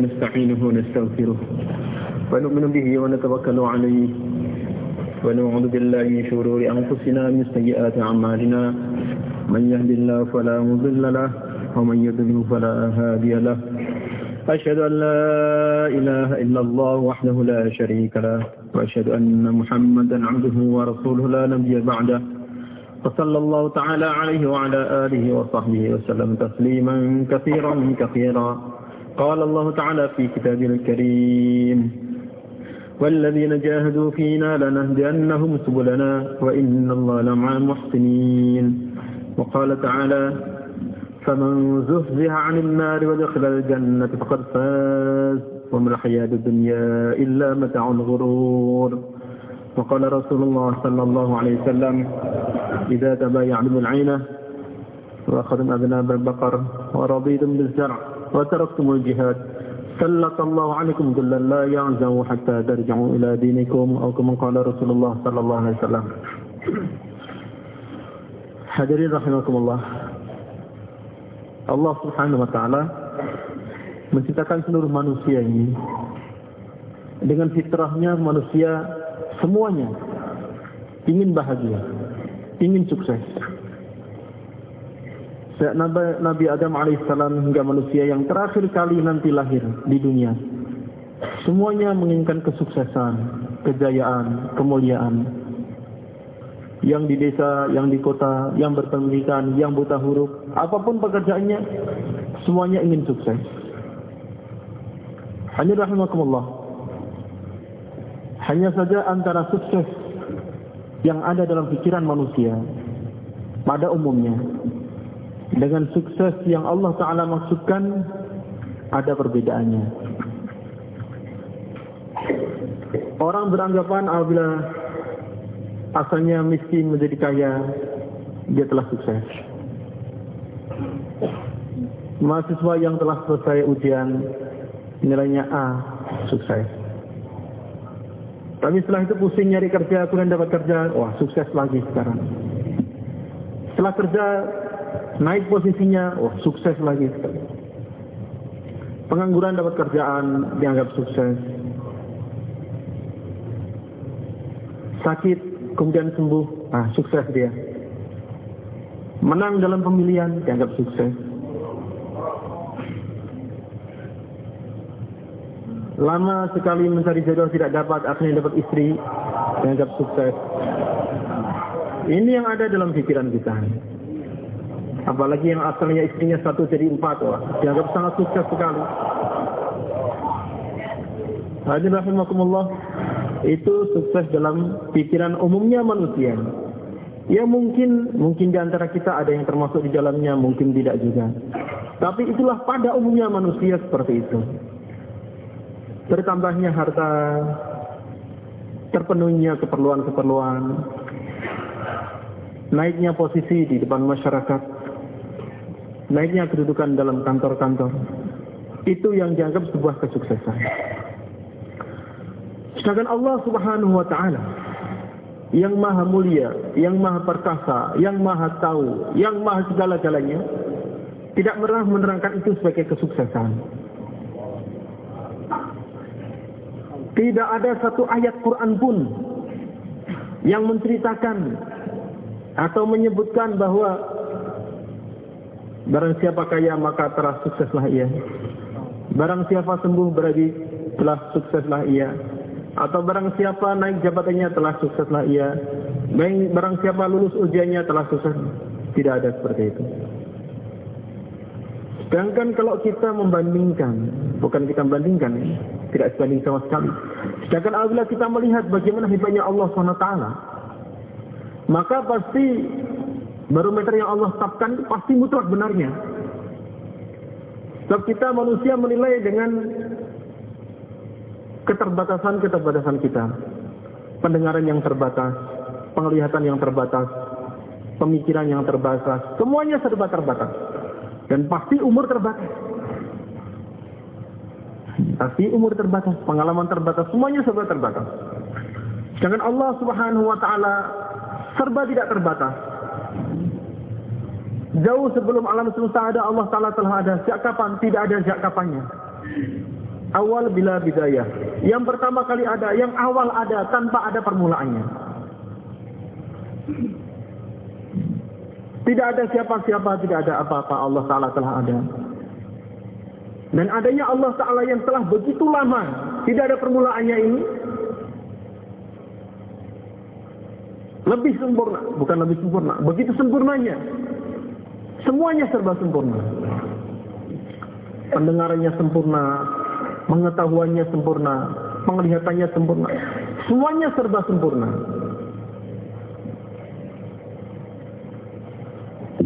نستعينه ونستغفره. ونؤمن به ونتوكل عليه. ونعوذ بالله من شرور أنفسنا من سيئات أعمالنا. من يهد الله فلا مضل له ومن يضلل فلا هادي له. أشهد أن لا إله إلا الله وحده لا شريك له. وأشهد أن محمدا عبده ورسوله لا نبي بعده. وصلى الله تعالى عليه وعلى آله وصحبه وسلم تسليما كثيرا كثيرا. قال الله تعالى في كتابه الكريم والذين جاهدوا فينا لنهدئنهم سبلنا وإن الله لمع المحسنين. وقال تعالى فمن زهزها عن النار ودخل الجنة فقد فاز وما الحياة الدنيا إلا متاع الغرور. وقال رسول الله صلى الله عليه وسلم إذا تبايعتم العينة وأخذتم أذناب البقر ورضيتم بالزرع وتركتم الجهاد سلط الله عليكم ذلا لا يعزو حتى ترجعوا إلى دينكم أو كما قال رسول الله صلى الله عليه وسلم Hadirin rahimakumullah. Allah Subhanahu wa taala menciptakan seluruh manusia ini dengan fitrahnya manusia semuanya ingin bahagia, ingin sukses. Nabi, Adam alaihissalam hingga manusia yang terakhir kali nanti lahir di dunia. Semuanya menginginkan kesuksesan, kejayaan, kemuliaan. Yang di desa, yang di kota, yang berpendidikan, yang buta huruf, apa pun pekerjaannya, semuanya ingin sukses. Hanya rahimakumullah. Hanya saja antara sukses yang ada dalam pikiran manusia pada umumnya dengan sukses yang Allah Ta'ala maksudkan ada perbedaannya. Orang beranggapan apabila asalnya miskin menjadi kaya, dia telah sukses. Mahasiswa yang telah selesai ujian, nilainya A, sukses. Tapi setelah itu pusing nyari kerja, kemudian dapat kerja, wah sukses lagi sekarang. Setelah kerja, naik posisinya, oh sukses lagi. Pengangguran dapat kerjaan dianggap sukses. Sakit kemudian sembuh, ah sukses dia. Menang dalam pemilihan dianggap sukses. Lama sekali mencari jodoh tidak dapat, akhirnya dapat istri dianggap sukses. Ini yang ada dalam pikiran kita. Apalagi yang asalnya istrinya satu jadi empat, wah, dianggap sangat sukses sekali. Hadirin rahimakumullah, itu sukses dalam pikiran umumnya manusia. Ya mungkin, mungkin di antara kita ada yang termasuk di dalamnya, mungkin tidak juga. Tapi itulah pada umumnya manusia seperti itu. Bertambahnya harta, terpenuhinya keperluan-keperluan, naiknya posisi di depan masyarakat, naiknya kedudukan dalam kantor-kantor. Itu yang dianggap sebuah kesuksesan. Sedangkan Allah Subhanahu wa taala yang maha mulia, yang maha perkasa, yang maha tahu, yang maha segala-galanya tidak pernah menerangkan itu sebagai kesuksesan. Tidak ada satu ayat Quran pun yang menceritakan atau menyebutkan bahwa barang siapa kaya maka telah sukseslah ia. Barang siapa sembuh berarti telah sukseslah ia. Atau barang siapa naik jabatannya telah sukseslah ia. Barang siapa lulus ujiannya telah sukses. Tidak ada seperti itu. Sedangkan kalau kita membandingkan, bukan kita membandingkan, tidak sebanding sama sekali. Sedangkan apabila kita melihat bagaimana hebatnya Allah SWT, maka pasti barometer yang Allah tetapkan pasti mutlak benarnya. Sebab kita manusia menilai dengan keterbatasan-keterbatasan kita. Pendengaran yang terbatas, penglihatan yang terbatas, pemikiran yang terbatas, semuanya serba terbatas. Dan pasti umur terbatas. Pasti umur terbatas, pengalaman terbatas, semuanya serba terbatas. Sedangkan Allah Subhanahu wa taala serba tidak terbatas. Jauh sebelum alam semesta ada Allah Taala telah ada. Sejak kapan? Tidak ada sejak kapannya. Awal bila bidayah. Yang pertama kali ada, yang awal ada tanpa ada permulaannya. Tidak ada siapa-siapa, tidak ada apa-apa. Allah Ta'ala telah ada. Dan adanya Allah Ta'ala yang telah begitu lama, tidak ada permulaannya ini, lebih sempurna, bukan lebih sempurna, begitu sempurnanya. Semuanya serba sempurna. Pendengarannya sempurna, pengetahuannya sempurna, penglihatannya sempurna. Semuanya serba sempurna.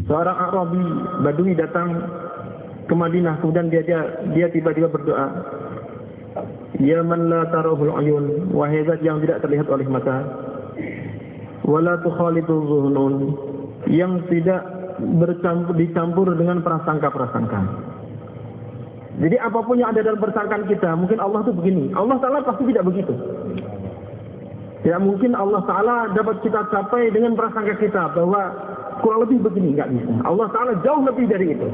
Seorang Arabi Badui datang ke Madinah kemudian dia dia tiba-tiba berdoa Ya man la tarahul ayun wahai zat yang tidak terlihat oleh mata wala tukhalitu zuhnun yang tidak bercampur dicampur dengan prasangka-prasangka jadi apa pun yang ada dalam persangkaan kita, mungkin Allah itu begini. Allah Ta'ala pasti tidak begitu. Tidak mungkin Allah Ta'ala dapat kita capai dengan prasangka kita bahwa kurang lebih begini, nggak bisa. Allah Ta'ala jauh lebih dari itu.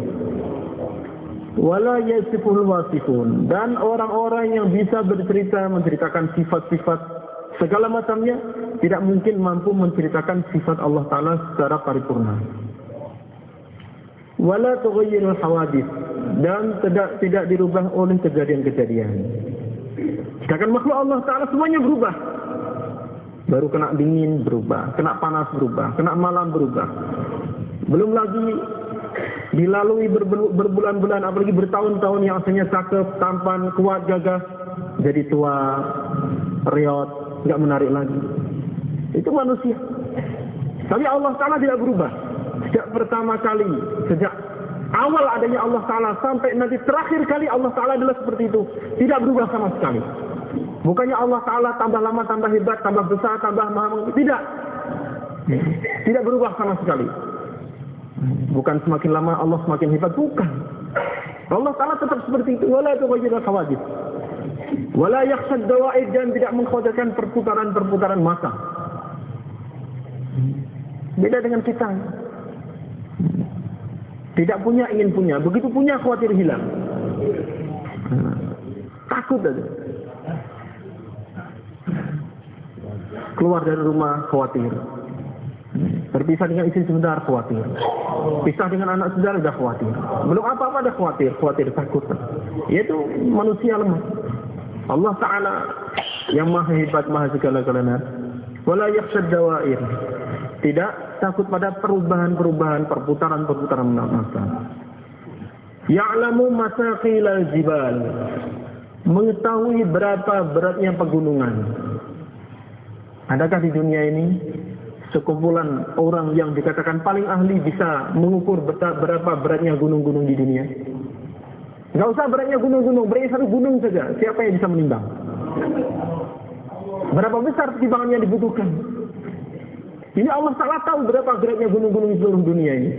Wala yasiful wasifun. Dan orang-orang yang bisa bercerita, menceritakan sifat-sifat segala macamnya, tidak mungkin mampu menceritakan sifat Allah Ta'ala secara paripurna. Wala tughayyirul dan tidak tidak dirubah oleh kejadian-kejadian. Sedangkan makhluk Allah Taala semuanya berubah. Baru kena dingin berubah, kena panas berubah, kena malam berubah. Belum lagi dilalui berbulan-bulan, apalagi bertahun-tahun yang asalnya cakep, tampan, kuat, gagah, jadi tua, riot, nggak menarik lagi. Itu manusia. Tapi Allah Taala tidak berubah. Sejak pertama kali, sejak awal adanya Allah Ta'ala sampai nanti terakhir kali Allah Ta'ala adalah seperti itu. Tidak berubah sama sekali. Bukannya Allah Ta'ala tambah lama, tambah hebat, tambah besar, tambah maha. Tidak. Tidak berubah sama sekali. Bukan semakin lama Allah semakin hebat. Bukan. Allah Ta'ala tetap seperti itu. Wala itu wajib khawajib. Wala yaksad dawa'id dan tidak mengkhawatirkan perputaran-perputaran masa. Beda dengan kita. Tidak punya ingin punya, begitu punya khawatir hilang. Takut aja. Keluar dari rumah khawatir. Berpisah dengan istri sebentar khawatir. Pisah dengan anak saudara sudah khawatir. Belum apa-apa ada khawatir, khawatir takut. Yaitu manusia lemah. Allah Ta'ala yang maha hebat, maha segala-galanya. Wala yakhshad dawair. Tidak takut pada perubahan-perubahan, perputaran-perputaran masa. Ya'lamu masaqilal jibal. Mengetahui berapa beratnya pegunungan. Adakah di dunia ini sekumpulan orang yang dikatakan paling ahli bisa mengukur berapa beratnya gunung-gunung di dunia? Gak usah beratnya gunung-gunung, beratnya satu gunung saja. Siapa yang bisa menimbang? Berapa besar timbangan yang dibutuhkan? Ini Allah Ta'ala tahu berapa beratnya gunung-gunung di seluruh dunia ini.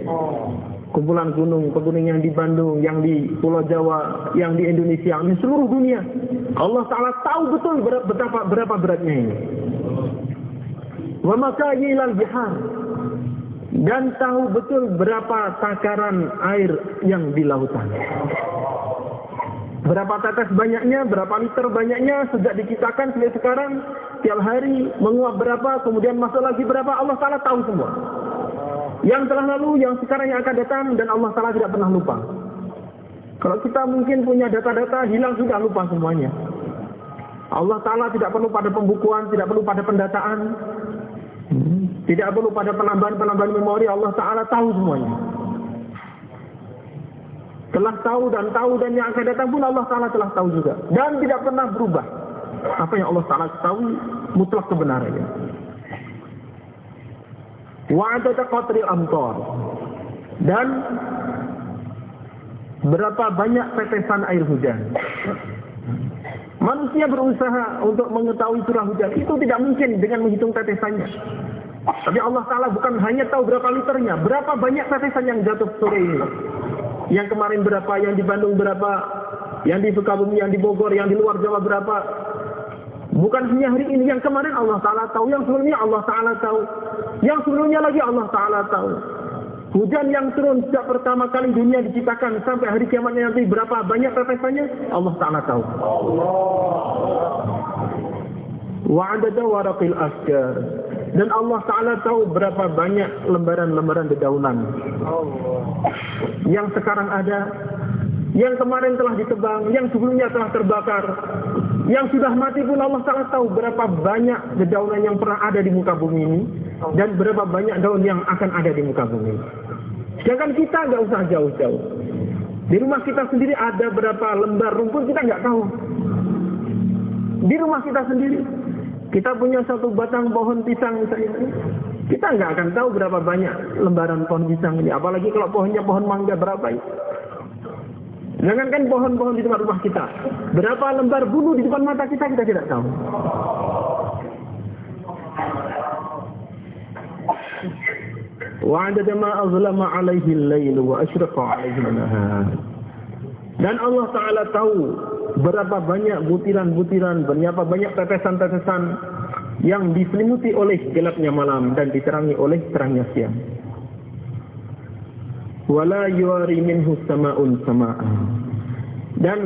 Kumpulan gunung, pegunungan yang di Bandung, yang di Pulau Jawa, yang di Indonesia, di seluruh dunia. Allah Ta'ala tahu betul berapa, berapa beratnya ini. Wa makayilal bihar. Dan tahu betul berapa takaran air yang di lautan. Berapa tetes banyaknya, berapa liter banyaknya, sejak diciptakan sampai sekarang, tiap hari menguap berapa, kemudian masuk lagi berapa, Allah Ta'ala tahu semua. Yang telah lalu, yang sekarang yang akan datang, dan Allah Ta'ala tidak pernah lupa. Kalau kita mungkin punya data-data, hilang sudah lupa semuanya. Allah Ta'ala tidak perlu pada pembukuan, tidak perlu pada pendataan, tidak perlu pada penambahan-penambahan memori, Allah Ta'ala tahu semuanya telah tahu dan tahu dan yang akan datang pun Allah Ta'ala telah tahu juga. Dan tidak pernah berubah. Apa yang Allah Ta'ala tahu mutlak kebenarannya. Wa'adata qatril amtor. Dan berapa banyak tetesan air hujan. Manusia berusaha untuk mengetahui curah hujan. Itu tidak mungkin dengan menghitung tetesannya. Tapi Allah Ta'ala bukan hanya tahu berapa liternya. Berapa banyak tetesan yang jatuh sore ini. Yang kemarin berapa, yang di Bandung berapa, yang di Sukabumi, yang di Bogor, yang di luar Jawa berapa. Bukan hanya hari ini, yang kemarin Allah Ta'ala tahu, yang sebelumnya Allah Ta'ala tahu. Yang sebelumnya lagi Allah Ta'ala tahu. Hujan yang turun sejak pertama kali dunia diciptakan sampai hari kiamatnya nanti berapa banyak tetesannya? Allah Ta'ala tahu. Wa'adada waraqil asgar. Dan Allah Ta'ala tahu berapa banyak lembaran-lembaran dedaunan. Yang sekarang ada. Yang kemarin telah ditebang. Yang sebelumnya telah terbakar. Yang sudah mati pun Allah Ta'ala tahu berapa banyak dedaunan yang pernah ada di muka bumi ini. Dan berapa banyak daun yang akan ada di muka bumi. Sedangkan kita nggak usah jauh-jauh. Di rumah kita sendiri ada berapa lembar rumput kita nggak tahu. Di rumah kita sendiri, kita punya satu batang pohon pisang misalnya. Kita nggak akan tahu berapa banyak lembaran pohon pisang ini. Apalagi kalau pohonnya pohon mangga berapa. Jangankan pohon-pohon di tempat rumah kita. Berapa lembar bulu di depan mata kita, kita tidak tahu. وعدد ما أظلم عليه الليل وأشرق عليه النهار dan Allah Ta'ala tahu berapa banyak butiran-butiran, berapa banyak tetesan-tetesan yang diselimuti oleh gelapnya malam dan diterangi oleh terangnya siang. Wala yuari minhu sama'un sama'an. Dan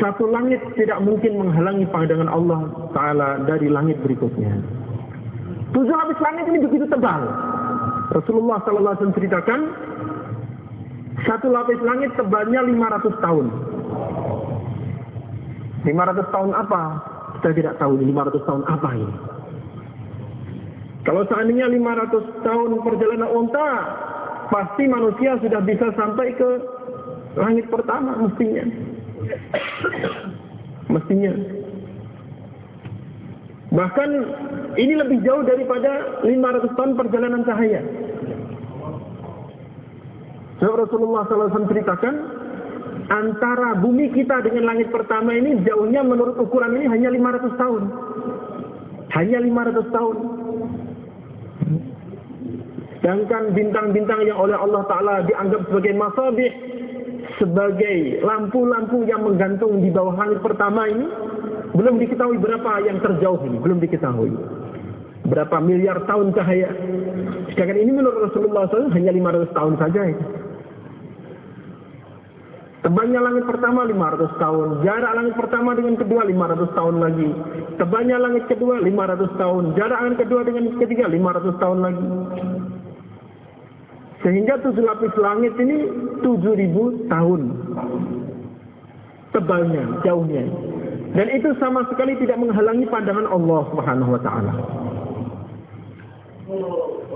satu langit tidak mungkin menghalangi pandangan Allah Ta'ala dari langit berikutnya. Tujuh lapis langit ini begitu tebal. Rasulullah wasallam ceritakan satu lapis langit tebalnya 500 tahun. 500 tahun apa? Kita tidak tahu 500 tahun apa ini. Kalau seandainya 500 tahun perjalanan unta, pasti manusia sudah bisa sampai ke langit pertama mestinya. Mestinya. Bahkan ini lebih jauh daripada 500 tahun perjalanan cahaya. Sebab Rasulullah SAW ceritakan, antara bumi kita dengan langit pertama ini jauhnya menurut ukuran ini hanya 500 tahun. Hanya 500 tahun. Sedangkan bintang-bintang yang oleh Allah Ta'ala dianggap sebagai masabih, sebagai lampu-lampu yang menggantung di bawah langit pertama ini, belum diketahui berapa yang terjauh ini, belum diketahui. Berapa miliar tahun cahaya. Sedangkan ini menurut Rasulullah SAW hanya 500 tahun saja. Itu. Tebalnya langit pertama 500 tahun. Jarak langit pertama dengan kedua 500 tahun lagi. Tebalnya langit kedua 500 tahun. Jarak langit kedua dengan ketiga 500 tahun lagi. Sehingga tujuh lapis langit ini 7000 tahun. Tebalnya, jauhnya. Dan itu sama sekali tidak menghalangi pandangan Allah Subhanahu wa taala.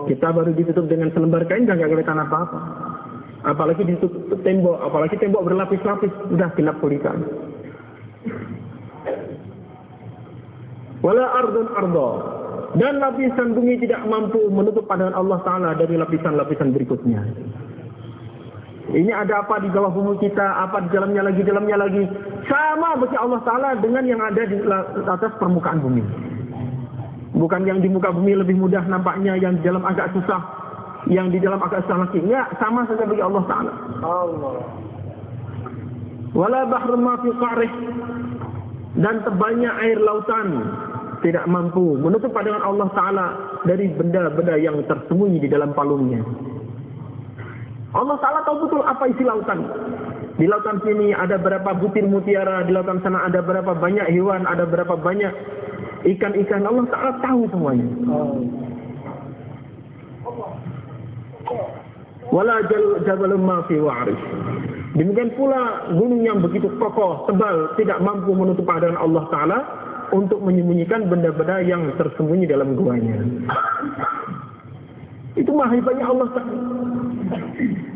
Kita baru ditutup dengan selembar kain dan nggak kelihatan apa-apa. Apalagi ditutup tembok, apalagi tembok berlapis-lapis, sudah gelap gulita. Wala ardun ardo. Dan lapisan bumi tidak mampu menutup pandangan Allah Ta'ala dari lapisan-lapisan berikutnya. Ini ada apa di bawah bumi kita, apa di dalamnya lagi, dalamnya lagi. Sama bagi Allah Ta'ala dengan yang ada di atas permukaan bumi. Bukan yang di muka bumi lebih mudah nampaknya, yang di dalam agak susah, yang di dalam agak susah lagi. Enggak, sama saja bagi Allah Ta'ala. Allah. Wala bahr ma fi qa'rih. Dan tebalnya air lautan tidak mampu menutup pandangan Allah Ta'ala dari benda-benda yang tersembunyi di dalam palungnya. Allah Ta'ala tahu betul apa isi lautan. Di lautan sini ada berapa butir mutiara, di lautan sana ada berapa banyak hewan, ada berapa banyak ikan-ikan. Allah Ta'ala tahu semuanya. Wala jabalun fi wa'rif. Demikian pula gunung yang begitu kokoh, tebal, tidak mampu menutup pandangan Allah Ta'ala untuk menyembunyikan benda-benda yang tersembunyi dalam guanya. Itu maha Allah Ta'ala.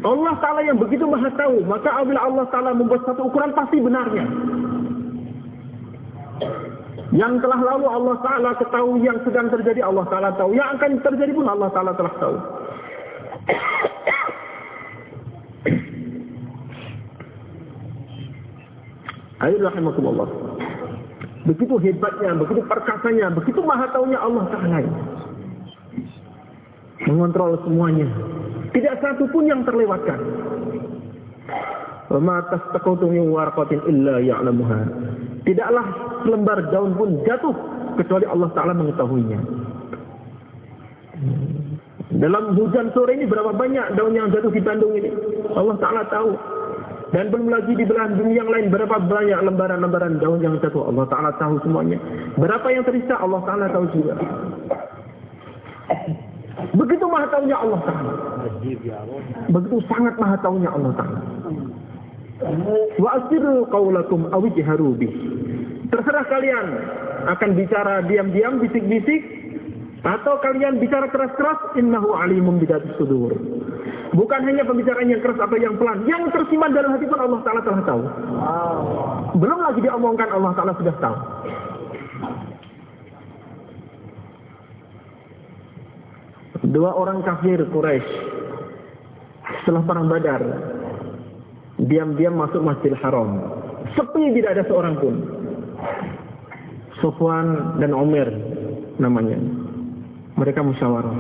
Allah Ta'ala yang begitu maha tahu. Maka apabila Allah Ta'ala membuat satu ukuran pasti benarnya. Yang telah lalu Allah Ta'ala ketahui yang sedang terjadi Allah Ta'ala tahu. Yang akan terjadi pun Allah Ta'ala telah tahu. Ayo rahimakumullah. Begitu hebatnya, begitu perkasanya, begitu maha taunya Allah Ta'ala. Mengontrol semuanya. Tidak satu pun yang terlewatkan. Wa tastaqatu min warqatin illa ya'lamuha. Tidaklah selembar daun pun jatuh kecuali Allah taala mengetahuinya. Dalam hujan sore ini berapa banyak daun yang jatuh di Bandung ini? Allah Ta'ala tahu. Dan belum lagi di belahan bumi yang lain berapa banyak lembaran-lembaran daun yang jatuh. Allah Ta'ala tahu semuanya. Berapa yang tersisa Allah Ta'ala tahu juga. Begitu maha tahunya Allah Ta'ala. Begitu sangat maha tahunya Allah Ta'ala. Wa asiru qawlakum awijharu bih. Terserah kalian akan bicara diam-diam, bisik-bisik, atau kalian bicara keras-keras, innahu alimun bidatis sudur. Bukan hanya pembicaraan yang keras atau yang pelan, yang tersimpan dalam hati pun Allah Ta'ala telah tahu. Belum lagi diomongkan Allah Ta'ala sudah tahu. Dua orang kafir Quraisy setelah perang Badar diam-diam masuk Masjidil Haram. Sepi tidak ada seorang pun. Sufwan dan Umar namanya mereka musyawarah.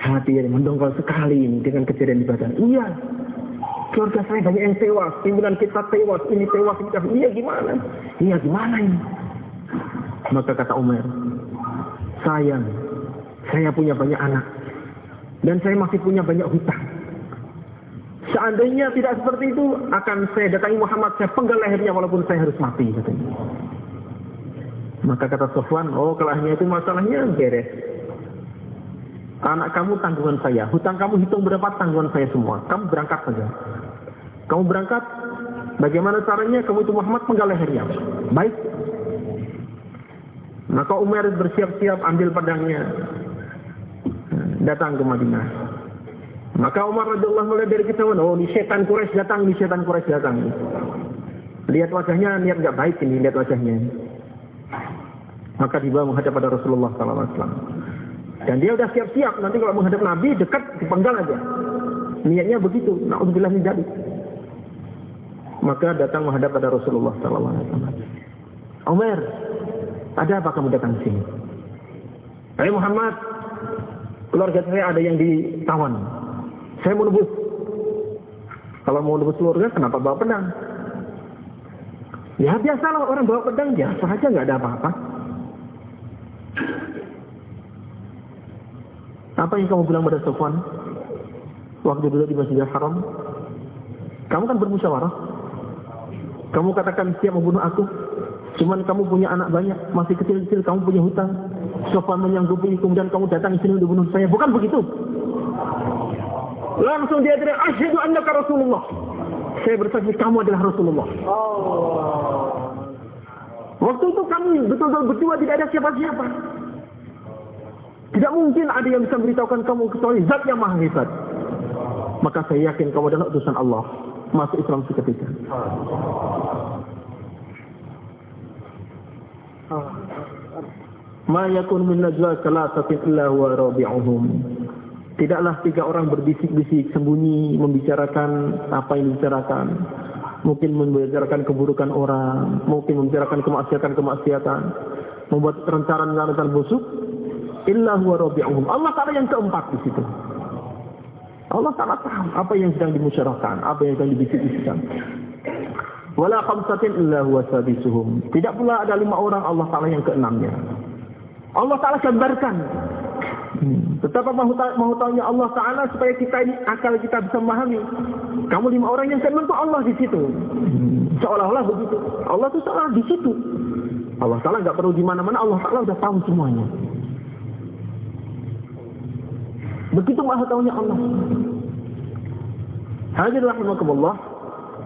Hati yang mendongkol sekali ini dengan kejadian di. Iya, keluarga saya banyak yang tewas, pimpinan kita tewas, ini tewas, ini tewas. Iya gimana? Iya gimana ini? Maka kata Umar, sayang, saya punya banyak anak. Dan saya masih punya banyak hutang. Seandainya tidak seperti itu, akan saya datangi Muhammad, saya penggal lehernya walaupun saya harus mati. Katanya. Maka kata Sofwan, oh kelahnya itu masalahnya beres. Anak kamu tanggungan saya, hutang kamu hitung berapa tanggungan saya semua. Kamu berangkat saja. Kamu berangkat, bagaimana caranya? Kamu itu Muhammad penggal lehernya. Baik. Maka Umar bersiap-siap ambil pedangnya. Datang ke Madinah. Maka Umar radhiyallahu mulai dari ketahuan, oh ini setan Quraisy datang, ini setan Quraisy datang. Lihat wajahnya, niat nggak baik ini, lihat wajahnya. Maka dibawa menghadap pada Rasulullah SAW. Dan dia sudah siap-siap nanti kalau menghadap Nabi dekat dipenggal aja. Niatnya begitu. Nauzubillah min. Maka datang menghadap pada Rasulullah SAW. Umar, ada apa kamu datang sini? Hai Muhammad, keluarga saya ada yang ditawan. Saya mau nebus. Kalau mau nebus keluarga, kenapa bawa pedang? Ya biasalah orang bawa pedang biasa aja nggak ada apa-apa. Apa yang kamu bilang pada Sofwan waktu dulu di Masjidil Haram? Kamu kan bermusyawarah. Kamu katakan siap membunuh aku. Cuman kamu punya anak banyak, masih kecil-kecil, kamu punya hutang. Sofwan menyanggupi, kemudian kamu datang sini untuk bunuh saya. Bukan begitu. Langsung dia teriak, Asyhadu annaka Rasulullah. Saya bersaksi kamu adalah Rasulullah. Waktu itu kami betul-betul berdua tidak ada siapa-siapa. Tidak mungkin ada yang bisa memberitahukan kamu kecuali zat yang maha hebat. Maka saya yakin kamu adalah utusan Allah. Masuk Islam seketika. Ma yakun min najwa salasatin illa huwa rabi'uhum. Tidaklah tiga orang berbisik-bisik sembunyi membicarakan apa yang dibicarakan. Mungkin membicarakan keburukan orang, mungkin membicarakan kemaksiatan-kemaksiatan, membuat rencana-rencana busuk. Illa huwa rabi'uhum. Allah Ta'ala yang keempat di situ. Allah Ta'ala tahu apa yang sedang dimusyawarahkan, apa yang sedang dibisik-bisikkan. Wala khamsatin illa huwa sadisuhum. Tidak pula ada lima orang Allah Ta'ala yang keenamnya. Allah Ta'ala gambarkan Hmm. Betapa tahunya Allah Taala supaya kita ini akal kita bisa memahami. Kamu lima orang yang keenam itu Allah di situ. Hmm. Seolah-olah begitu. Allah itu salah di situ. Allah Taala nggak perlu di mana-mana. Allah Taala sudah tahu semuanya. Begitu maha tahunya Allah. Hadir rahimakumullah.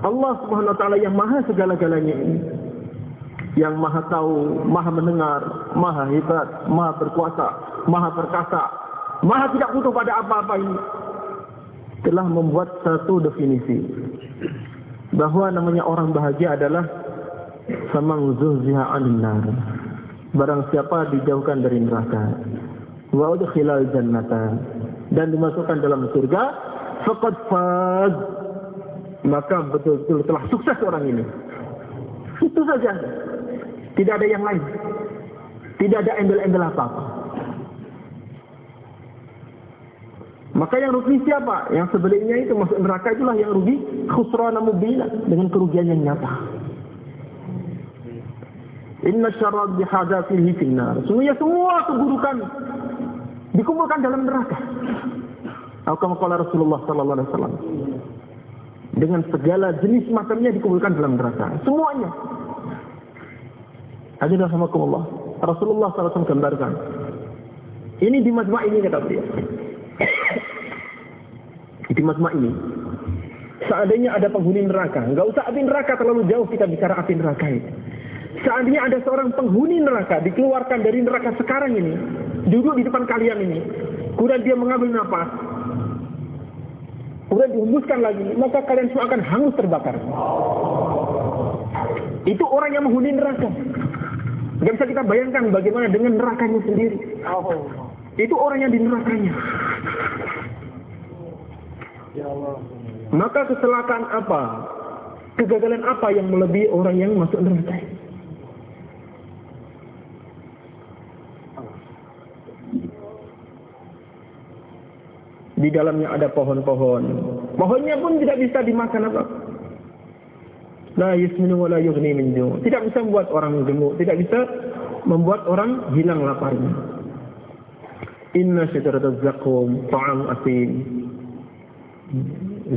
Allah Subhanahu wa taala yang maha segala-galanya ini. Yang maha tahu, maha mendengar, maha hebat, maha berkuasa, maha perkasa, maha tidak butuh pada apa-apa ini, telah membuat satu definisi bahwa namanya orang bahagia adalah samang zuhziha anin nar. Barang siapa dijauhkan dari neraka, wa udkhilal jannata dan dimasukkan dalam surga, faqad faz. Maka betul-betul telah sukses orang ini. Itu saja. Tidak ada yang lain. Tidak ada embel-embel apa-apa. Maka yang rugi siapa? Yang sebaliknya itu masuk neraka itulah yang rugi khusrana mubina dengan kerugian yang nyata. Inna syarra bihadatihi finnar. Semuanya semua keburukan dikumpulkan dalam neraka. Al-Qamqala Rasulullah sallallahu alaihi wasallam. Dengan segala jenis macamnya dikumpulkan dalam neraka. Semuanya. Hadirin rahimakumullah. Rasulullah SAW gambarkan. Ini di majma' ini kata beliau. di majma' ini. Seandainya ada penghuni neraka, enggak usah api neraka terlalu jauh kita bicara api neraka ini. Seandainya ada seorang penghuni neraka dikeluarkan dari neraka sekarang ini, duduk di depan kalian ini, kemudian dia mengambil nafas, kemudian dihembuskan lagi, maka kalian semua akan hangus terbakar. Itu orang yang menghuni neraka. Gak bisa kita bayangkan bagaimana dengan nerakanya sendiri. Itu orang yang di nerakanya. Maka kecelakaan apa? Kegagalan apa yang melebihi orang yang masuk neraka? Di dalamnya ada pohon-pohon. Pohonnya pun tidak bisa dimakan apa. La yusminu wa la yughni min Tidak bisa membuat orang gemuk, tidak bisa membuat orang hilang laparnya. Inna syajarataz zakum ta'am asin.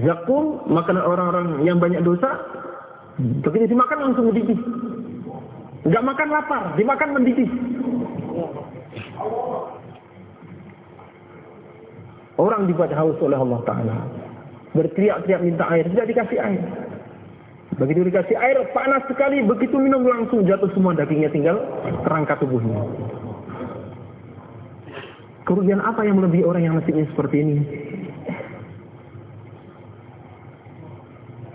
Zakum makanan orang-orang yang banyak dosa. Begitu dimakan langsung mendidih. Enggak makan lapar, dimakan mendidih. Orang dibuat haus oleh Allah Ta'ala. Berteriak-teriak minta air, tidak dikasih air. Begitu dikasih air, panas sekali, begitu minum langsung jatuh semua dagingnya tinggal terangkat tubuhnya. Kerugian apa yang melebihi orang yang nasibnya seperti ini?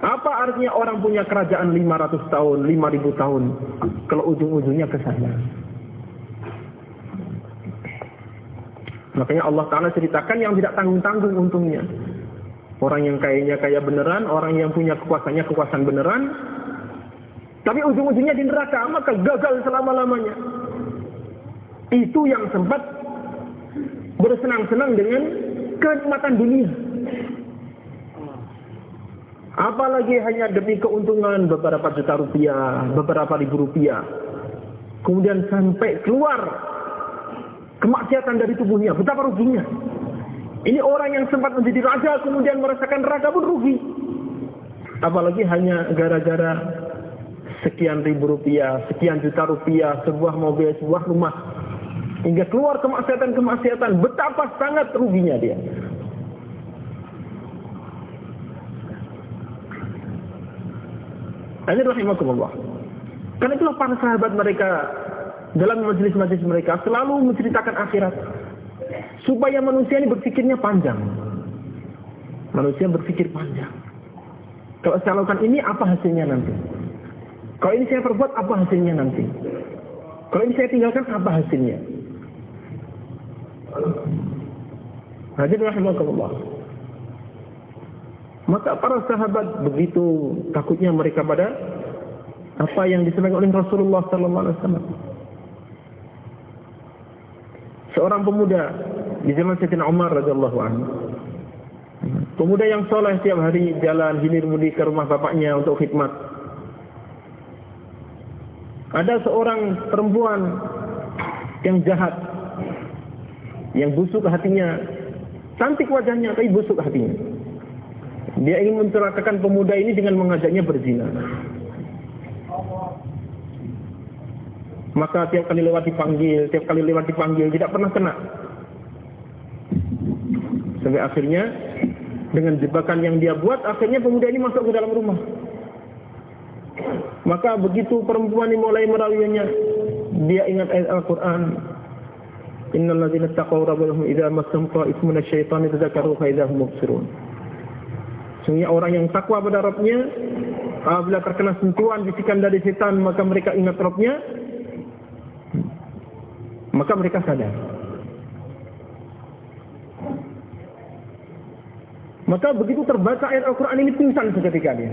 Apa artinya orang punya kerajaan 500 tahun, 5000 tahun, kalau ujung-ujungnya ke sana? Makanya Allah Ta'ala ceritakan yang tidak tanggung-tanggung untungnya. Orang yang kayaknya kaya beneran, orang yang punya kekuasaannya kekuasaan beneran, tapi ujung-ujungnya di neraka, maka gagal selama-lamanya. Itu yang sempat bersenang-senang dengan kenikmatan dunia. Apalagi hanya demi keuntungan beberapa juta rupiah, beberapa ribu rupiah. Kemudian sampai keluar kemaksiatan dari tubuhnya. Betapa ruginya. Ini orang yang sempat menjadi raja kemudian merasakan neraka pun rugi. Apalagi hanya gara-gara sekian ribu rupiah, sekian juta rupiah, sebuah mobil, sebuah rumah. Hingga keluar kemaksiatan-kemaksiatan. Betapa sangat ruginya dia. Ini rahimakumullah. Karena itulah para sahabat mereka dalam majelis-majelis mereka selalu menceritakan akhirat supaya manusia ini berpikirnya panjang. Manusia berpikir panjang. Kalau saya lakukan ini apa hasilnya nanti? Kalau ini saya perbuat apa hasilnya nanti? Kalau ini saya tinggalkan apa hasilnya? Hadirin rahimahullah. Maka para sahabat begitu takutnya mereka pada apa yang disampaikan oleh Rasulullah sallallahu alaihi wasallam seorang pemuda di zaman Sayyidina Umar radhiyallahu anhu. Pemuda yang soleh setiap hari jalan hilir mudik ke rumah bapaknya untuk khidmat. Ada seorang perempuan yang jahat, yang busuk hatinya, cantik wajahnya tapi busuk hatinya. Dia ingin mencelakakan pemuda ini dengan mengajaknya berzina. Maka tiap kali lewat dipanggil, tiap kali lewat dipanggil, tidak pernah kena. Sampai akhirnya dengan jebakan yang dia buat, akhirnya pemuda ini masuk ke dalam rumah. Maka begitu perempuan ini mulai merawinya, dia ingat ayat Al-Quran. Innal ladzina taqaw rabbahum idza massahum ta'ifun asy-syaitani tadzakaru fa mubsirun. Sungguh orang yang takwa pada Rabbnya, apabila terkena sentuhan bisikan dari setan, maka mereka ingat Rabbnya, maka mereka sadar. Maka begitu terbaca ayat Al-Quran ini pingsan seketika dia.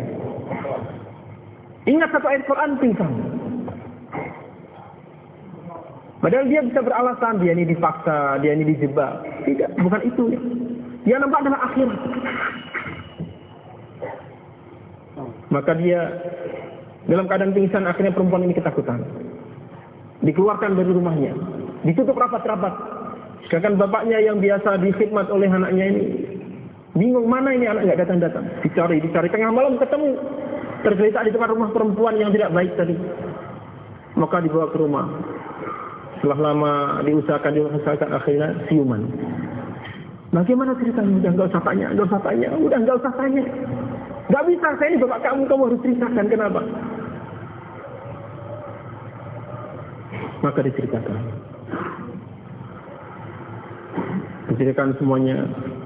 Ingat satu ayat Quran pingsan. Padahal dia bisa beralasan dia ini dipaksa, dia ini dijebak. Tidak, bukan itu. Dia nampak adalah akhir. Maka dia dalam keadaan pingsan akhirnya perempuan ini ketakutan. Dikeluarkan dari rumahnya. Ditutup rapat-rapat. Sedangkan bapaknya yang biasa dikhidmat oleh anaknya ini bingung mana ini anak nggak datang-datang. Dicari, dicari tengah malam ketemu. Tergeletak di tempat rumah perempuan yang tidak baik tadi. Maka dibawa ke rumah. Setelah lama diusahakan, diusahakan akhirnya siuman. Bagaimana ceritanya? Udah nggak usah tanya, nggak usah tanya, udah nggak usah tanya. Nggak bisa, saya ini bapak kamu, kamu harus ceritakan kenapa. Maka diceritakan. Diceritakan semuanya.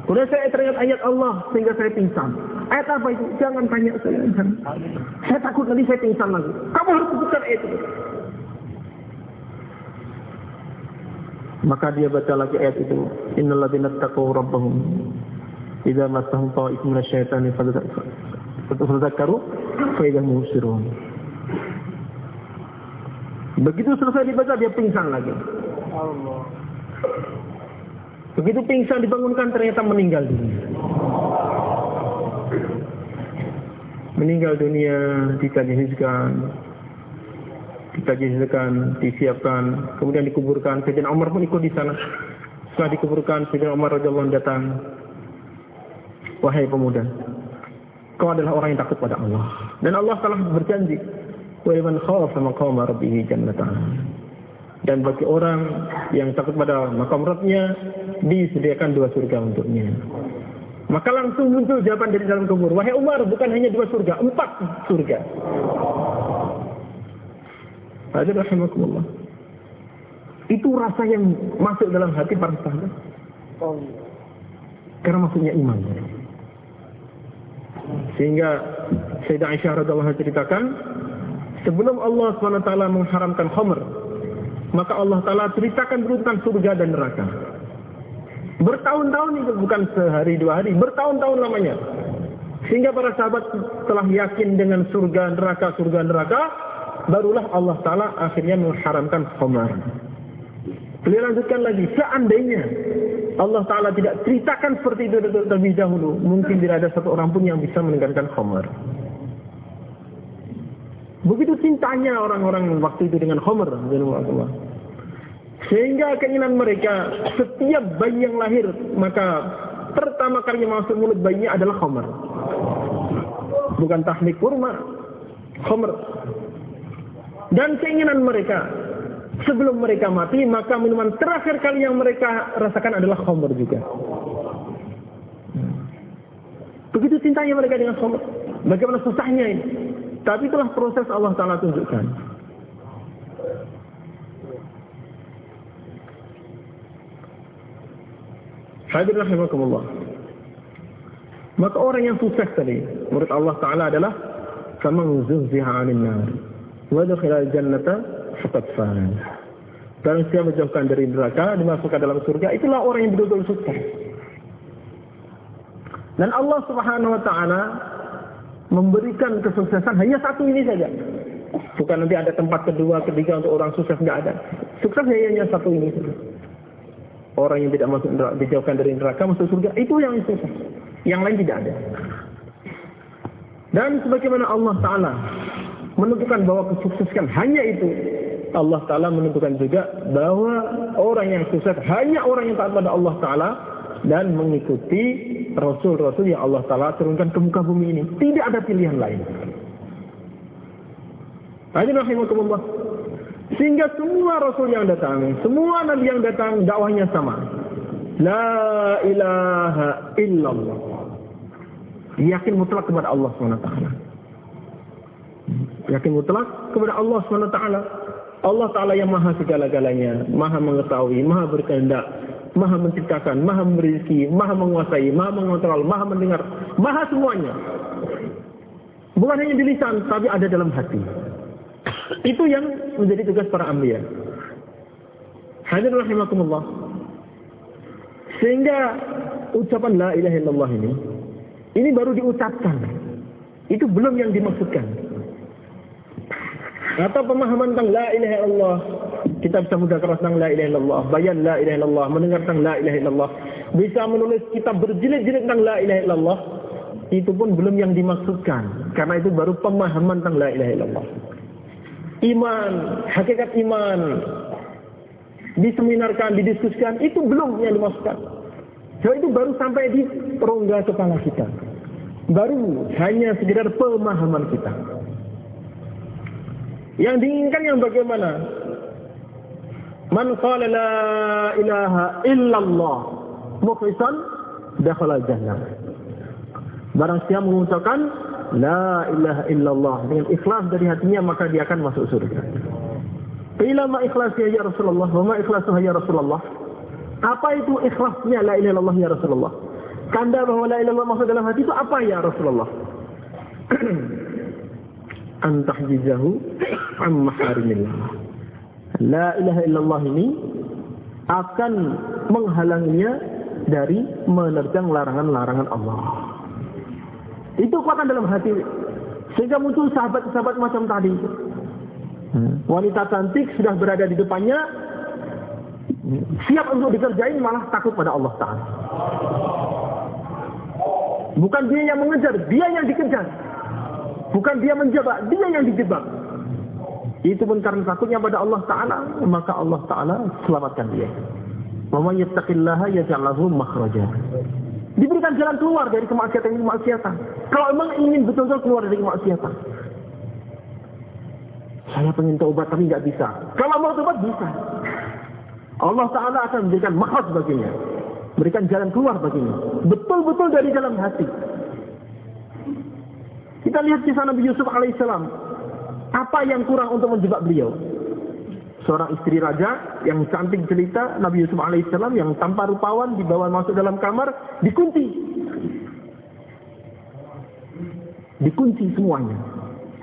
Kemudian saya teringat ayat Allah sehingga saya pingsan. Ayat apa itu? Jangan tanya saya. Jangan. Saya takut nanti saya pingsan lagi. Kamu harus sebutkan ayat itu. Maka dia baca lagi ayat itu. Innal ladzina taqaw rabbahum idza massahum ta'ifun minasyaitani fadzakaru fa idza musirun. Begitu selesai dibaca dia pingsan lagi. Allah. Begitu pingsan dibangunkan ternyata meninggal dunia. Meninggal dunia ditajihizkan, ditajihizkan, disiapkan, kemudian dikuburkan. Sayyidina Umar pun ikut di sana. Setelah dikuburkan, Sayyidina Umar radhiyallahu datang. Wahai pemuda, kau adalah orang yang takut pada Allah. Dan Allah telah berjanji, "Wa man khafa maqama rabbih jannatan." Dan bagi orang yang takut pada makam Rabbnya disediakan dua surga untuknya. Maka langsung muncul jawaban dari dalam kubur. Wahai Umar, bukan hanya dua surga, empat surga. Hadi rahimakumullah. Itu rasa yang masuk dalam hati para sahabat. Karena maksudnya iman. Sehingga Sayyidah Aisyah radhiyallahu ceritakan, sebelum Allah SWT mengharamkan khamr, maka Allah Ta'ala ceritakan dulu tentang surga dan neraka. Bertahun-tahun itu bukan sehari dua hari, bertahun-tahun lamanya. Sehingga para sahabat telah yakin dengan surga neraka, surga neraka, barulah Allah Ta'ala akhirnya mengharamkan khamar. Beliau lanjutkan lagi, seandainya Allah Ta'ala tidak ceritakan seperti itu terlebih dahulu, mungkin tidak ada satu orang pun yang bisa meninggalkan khamar. Begitu cintanya orang-orang waktu itu dengan Homer. Sehingga keinginan mereka setiap bayi yang lahir maka pertama kali masuk mulut bayinya adalah Homer. Bukan tahnik kurma. Homer. Dan keinginan mereka sebelum mereka mati maka minuman terakhir kali yang mereka rasakan adalah Homer juga. Begitu cintanya mereka dengan Homer. Bagaimana susahnya ini. Tapi itulah proses Allah Ta'ala tunjukkan. Hadir rahimakumullah. Maka orang yang sukses tadi, menurut Allah Ta'ala adalah Kaman zuhziha anin nar. Wadkhila jannata faqad faz. Dan siapa menjauhkan dari neraka, dimasukkan dalam surga, itulah orang yang betul-betul sukses. Dan Allah Subhanahu wa taala memberikan kesuksesan hanya satu ini saja. Bukan nanti ada tempat kedua, ketiga untuk orang sukses nggak ada. Sukses hanya satu ini saja. Orang yang tidak masuk neraka, dijauhkan dari neraka masuk surga itu yang sukses. Yang lain tidak ada. Dan sebagaimana Allah Taala menentukan bahwa kesuksesan hanya itu, Allah Taala menentukan juga bahwa orang yang sukses hanya orang yang taat pada Allah Taala dan mengikuti rasul-rasul yang Allah Ta'ala turunkan ke muka bumi ini. Tidak ada pilihan lain. Hadirin rahimakumullah. Sehingga semua rasul yang datang, semua nabi yang datang dakwahnya sama. La ilaha illallah. Yakin mutlak kepada Allah SWT. Yakin mutlak kepada Allah SWT. Allah Ta'ala yang maha segala-galanya. Maha mengetahui, maha berkehendak maha menciptakan, maha memberi maha menguasai, maha mengontrol, maha mendengar, maha semuanya. Bukan hanya di lisan, tapi ada dalam hati. Itu yang menjadi tugas para ambiya. Hadir rahimakumullah. Sehingga ucapan la ilaha illallah ini, ini baru diucapkan. Itu belum yang dimaksudkan. Atau pemahaman tentang la ilaha illallah kita bisa mudah keras tentang la ilaha illallah, bayan la ilaha illallah, mendengar tentang la ilaha illallah, bisa menulis kitab berjilid-jilid tentang la ilaha illallah, itu pun belum yang dimaksudkan. Karena itu baru pemahaman tentang la ilaha illallah. Iman, hakikat iman. diseminarkan, didiskusikan, itu belum yang dimasukkan. So itu baru sampai di rongga kepala kita. Baru hanya sekedar pemahaman kita. Yang diinginkan yang bagaimana? Man qala la ilaha illallah mukhlishan dakhala jannah. Barang siapa mengucapkan la ilaha illallah dengan ikhlas dari hatinya maka dia akan masuk surga. Qila ma ikhlasnya ya Rasulullah? Wa ma ya Rasulullah? Apa itu ikhlasnya la ilaha illallah ya Rasulullah? Kanda bahwa la ilaha illallah masuk dalam hati itu apa ya Rasulullah? Antahjizahu am maharimillah. La ilaha illallah ini akan menghalanginya dari menerjang larangan-larangan Allah. Itu kuatan dalam hati. Sehingga muncul sahabat-sahabat macam tadi. Wanita cantik sudah berada di depannya, siap untuk dikerjain malah takut pada Allah Ta'ala. Bukan dia yang mengejar, dia yang dikejar. Bukan dia menjebak, dia yang dijebak. Itu pun karena takutnya pada Allah Ta'ala, maka Allah Ta'ala selamatkan dia. Wa yattaqillaha yaj'allahu makhraja. Diberikan jalan keluar dari kemaksiatan ini kemaksiatan. Kalau memang ingin betul-betul keluar dari kemaksiatan. Saya pengen taubat tapi nggak bisa. Kalau mau taubat bisa. Allah Ta'ala akan memberikan makhluk baginya. Berikan jalan keluar baginya. Betul-betul dari dalam hati. Kita lihat kisah Nabi Yusuf alaihissalam. Apa yang kurang untuk menjebak beliau? Seorang istri raja yang cantik cerita Nabi Yusuf alaihissalam yang tanpa rupawan dibawa masuk dalam kamar dikunci. Dikunci semuanya.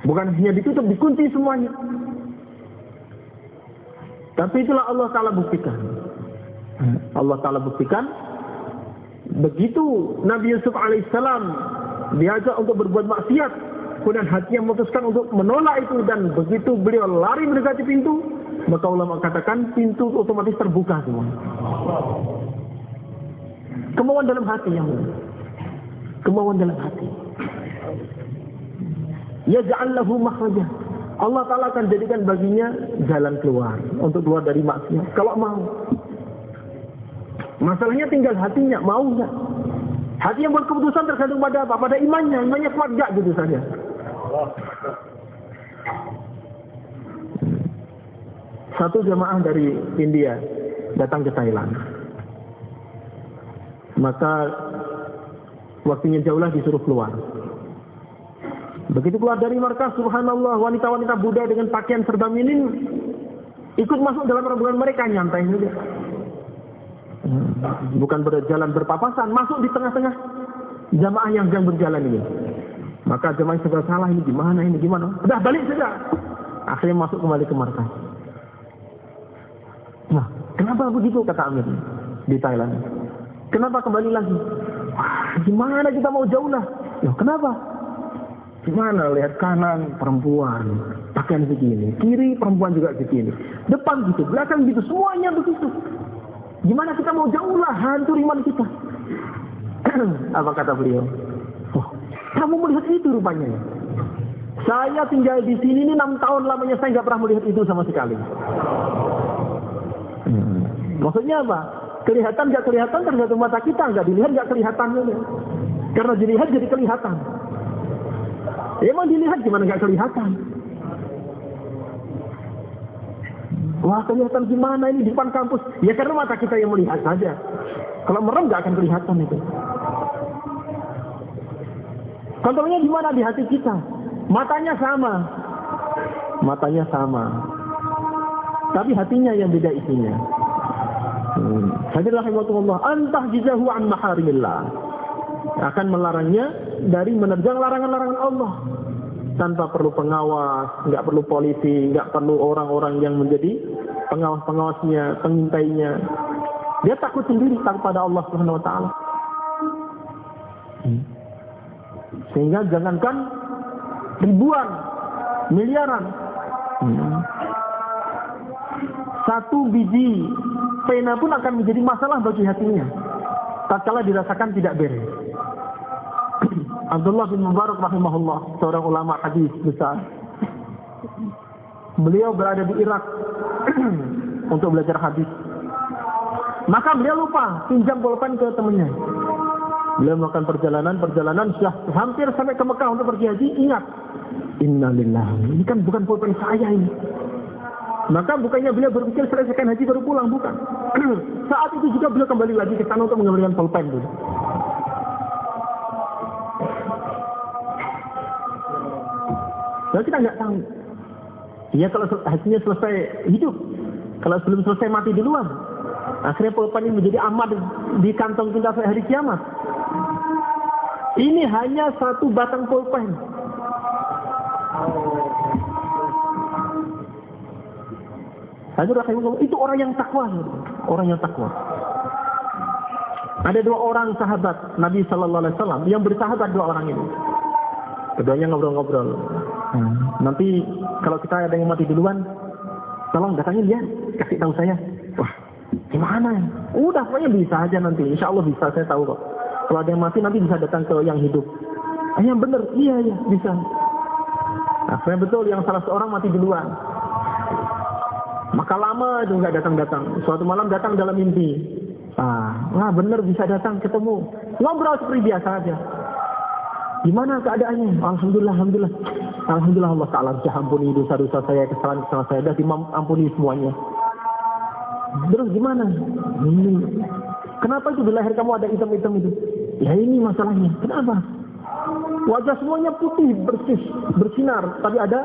Bukan hanya ditutup, dikunci semuanya. Tapi itulah Allah Ta'ala buktikan. Allah Ta'ala buktikan. Begitu Nabi Yusuf alaihissalam diajak untuk berbuat maksiat. Kemudian hatinya memutuskan untuk menolak itu. Dan begitu beliau lari mendekati pintu. Maka ulama katakan pintu otomatis terbuka semua. Kemauan dalam hati yang Kemauan dalam hati yaj'al lahu makhraja. Allah Ta'ala akan jadikan baginya jalan keluar untuk keluar dari maksiat. Kalau mau. Masalahnya tinggal hatinya, mau nggak? Hati yang berkeputusan tergantung pada apa? Pada imannya. Imannya kuat nggak gitu saja. Satu jamaah dari India datang ke Thailand. Maka waktunya jauhlah disuruh keluar. Begitu keluar dari markas, subhanallah, wanita-wanita Buddha dengan pakaian serba minim ikut masuk dalam rombongan mereka nyantai saja. Hmm, bukan berjalan berpapasan, masuk di tengah-tengah jamaah yang sedang berjalan ini. Maka jamaah sebelah salah ini gimana ini gimana? Udah balik saja. Akhirnya masuk kembali ke markas. Nah, kenapa begitu kata Amir di Thailand? Kenapa kembali lagi? Wah, gimana kita mau jauh lah? Loh, kenapa? Gimana lihat kanan perempuan pakaian begini, kiri perempuan juga begini, depan gitu, belakang gitu, semuanya begitu. Gimana kita mau jauh lah hancur iman kita? Apa kata beliau? Oh, kamu melihat itu rupanya. Saya tinggal di sini ini enam tahun lamanya saya nggak pernah melihat itu sama sekali. Hmm. Maksudnya apa? Kelihatan nggak kelihatan tergantung mata kita, nggak dilihat nggak kelihatan. Karena dilihat jadi kelihatan. Emang dilihat gimana nggak kelihatan? Wah kelihatan gimana ini di depan kampus? Ya karena mata kita yang melihat saja. Kalau merem nggak akan kelihatan itu. Kontrolnya di mana di hati kita? Matanya sama. Matanya sama. Tapi hatinya yang beda isinya. Hmm. Allah. Antah jizahu an maharimillah akan melarangnya dari menerjang larangan-larangan Allah tanpa perlu pengawas, nggak perlu polisi, nggak perlu orang-orang yang menjadi pengawas-pengawasnya, pengintainya. Dia takut sendiri takut pada Allah Subhanahu wa taala. Sehingga jangankan ribuan, miliaran. Satu biji pena pun akan menjadi masalah bagi hatinya. Tatkala dirasakan tidak beres. Abdullah bin Mubarak rahimahullah, seorang ulama hadis besar. Beliau berada di Irak. untuk belajar hadis. Maka beliau lupa pinjam pulpen ke temannya. Beliau melakukan perjalanan, perjalanan sudah hampir sampai ke Mekah untuk pergi haji, ingat. Innalillahi. Ini kan bukan pulpen saya ini. Maka bukannya beliau berpikir selesaikan haji baru pulang, bukan. Saat itu juga beliau kembali lagi ke sana untuk mengembalikan pulpen dulu. Dan kita nggak tahu. Ya kalau hasilnya selesai hidup, kalau belum selesai mati duluan, akhirnya pulpen ini menjadi amat di kantong kita hari kiamat. Ini hanya satu batang pulpen. Itu orang yang takwa, orang yang takwa. Ada dua orang sahabat Nabi Shallallahu Alaihi Wasallam yang bersahabat dua orang ini. Keduanya ngobrol-ngobrol. Hmm. Nanti kalau kita ada yang mati duluan, tolong datangin dia, kasih tahu saya. Wah, gimana? Udah pokoknya bisa aja nanti. Insya Allah bisa, saya tahu kok. Kalau ada yang mati nanti bisa datang ke yang hidup. Ah, yang benar, iya iya bisa. Nah, saya betul yang salah seorang mati duluan. Maka lama itu nggak datang-datang. Suatu malam datang dalam mimpi. Ah, wah benar bisa datang ketemu. Ngobrol seperti biasa aja. Gimana keadaannya? Alhamdulillah, Alhamdulillah. Alhamdulillah Allah Ta'ala sudah ampuni dosa-dosa saya, kesalahan-kesalahan saya. Sudah diampuni semuanya. Terus gimana? Ini. Kenapa itu di leher kamu ada hitam-hitam itu? Ya ini masalahnya. Kenapa? Wajah semuanya putih, bersih, bersinar. Tapi ada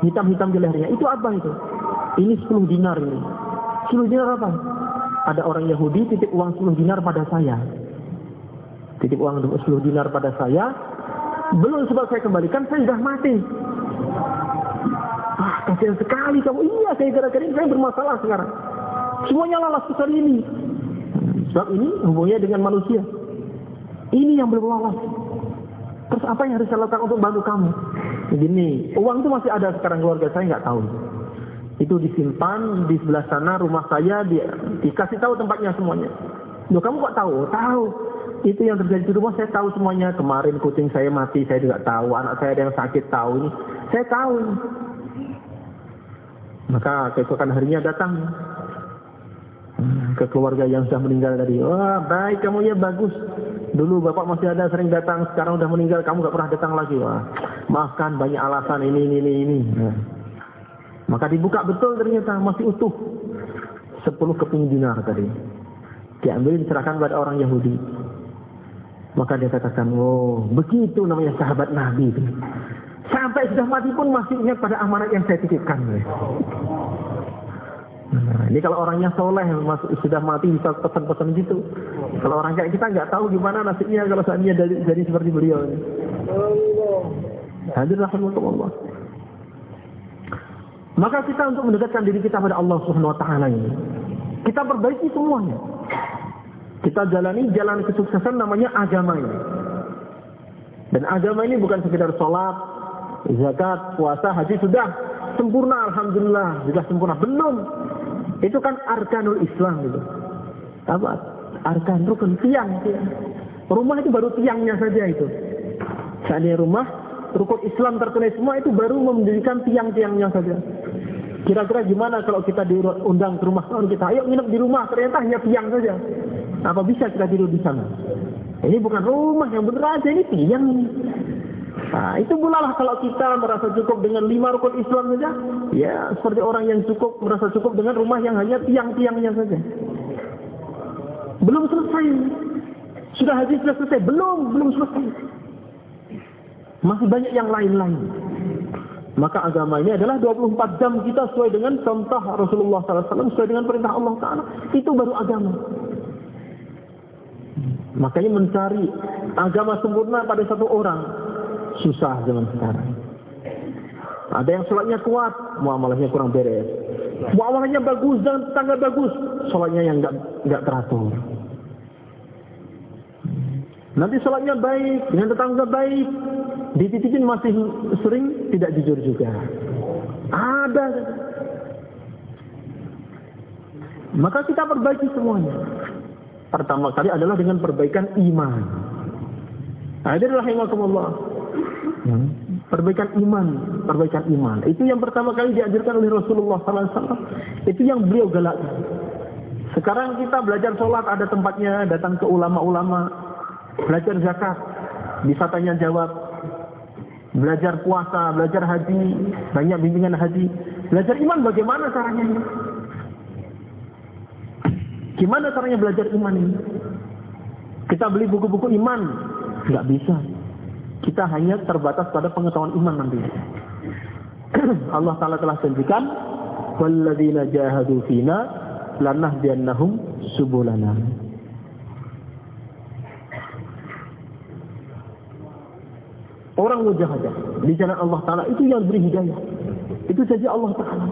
hitam-hitam di lehernya. Itu apa itu? Ini 10 dinar ini. 10 dinar apa? Ada orang Yahudi titip uang 10 dinar pada saya titip uang 10 dinar pada saya, belum sebab saya kembalikan, saya sudah mati. Ah, kasihan sekali kamu. Iya, saya gara-gara ini saya bermasalah sekarang. Semuanya lalas besar ini. Sebab ini hubungannya dengan manusia. Ini yang belum lalas. Terus apa yang harus saya lakukan untuk bantu kamu? Begini, uang itu masih ada sekarang keluarga saya nggak tahu. Itu disimpan di sebelah sana rumah saya, di, dikasih tahu tempatnya semuanya. Loh kamu kok tahu? Tahu itu yang terjadi di rumah saya tahu semuanya. Kemarin kucing saya mati, saya juga tahu. Anak saya ada yang sakit tahu ini. Saya tahu. Maka keesokan harinya datang ke keluarga yang sudah meninggal tadi. Wah baik kamu ya bagus. Dulu bapak masih ada sering datang, sekarang sudah meninggal kamu gak pernah datang lagi. Wah maafkan banyak alasan ini ini ini. ini. Nah. Maka dibuka betul ternyata masih utuh. Sepuluh keping dinar tadi. Diambil diserahkan pada orang Yahudi. Maka dia katakan, oh begitu namanya sahabat Nabi. Sampai sudah mati pun masih ingat pada amanat yang saya titipkan. Nah, ini kalau orangnya soleh, masuk, sudah mati bisa pesan-pesan gitu. Kalau orang kayak kita nggak tahu gimana nasibnya kalau seandainya jadi, jadi seperti beliau. Hadir rahmatullah. Maka kita untuk mendekatkan diri kita pada Allah Subhanahu wa taala ini, kita perbaiki semuanya. Kita jalani jalan kesuksesan namanya agama ini. Dan agama ini bukan sekedar sholat, zakat, puasa, haji sudah sempurna alhamdulillah, sudah sempurna. Belum. Itu kan arkanul Islam itu. Apa? Arkan rukun tiang, tiang. Rumah itu baru tiangnya saja itu. Seandainya rumah, rukun Islam tertulis semua itu baru mendirikan tiang-tiangnya saja. Kira-kira gimana kalau kita diundang ke rumah kawan kita, ayo nginep di rumah, ternyata hanya tiang saja. Apa bisa kita tidur di sana? Ini bukan rumah yang benar aja, ini tiang ini. Nah, itu bulalah kalau kita merasa cukup dengan lima rukun Islam saja, ya seperti orang yang cukup merasa cukup dengan rumah yang hanya tiang-tiangnya saja. Belum selesai. Sudah haji sudah selesai, belum, belum selesai. Masih banyak yang lain-lain. Maka agama ini adalah 24 jam kita sesuai dengan contoh Rasulullah SAW, sesuai dengan perintah Allah Taala. Itu baru agama. Makanya mencari agama sempurna pada satu orang susah zaman sekarang. Ada yang sholatnya kuat, muamalahnya kurang beres. Muamalahnya bagus dan tetangga bagus, sholatnya yang nggak nggak teratur. Nanti sholatnya baik, dengan tetangga baik, dititipin masih sering tidak jujur juga. Ada. Maka kita perbaiki semuanya. Pertama kali adalah dengan perbaikan iman. Hadir rahimahumullah. Hmm. Perbaikan iman, perbaikan iman. Itu yang pertama kali diajarkan oleh Rasulullah SAW. Itu yang beliau galakkan. Sekarang kita belajar sholat ada tempatnya, datang ke ulama-ulama, belajar zakat, bisa tanya jawab, belajar puasa, belajar haji, banyak bimbingan haji, belajar iman bagaimana caranya ini? Gimana caranya belajar iman ini? Kita beli buku-buku iman, nggak bisa. Kita hanya terbatas pada pengetahuan iman nanti. Allah Taala telah janjikan, "Walladzina jahadu fina lanahdiyannahum subulana." Orang mujahadah di jalan Allah Taala itu yang beri hidayah. Itu janji Allah Taala.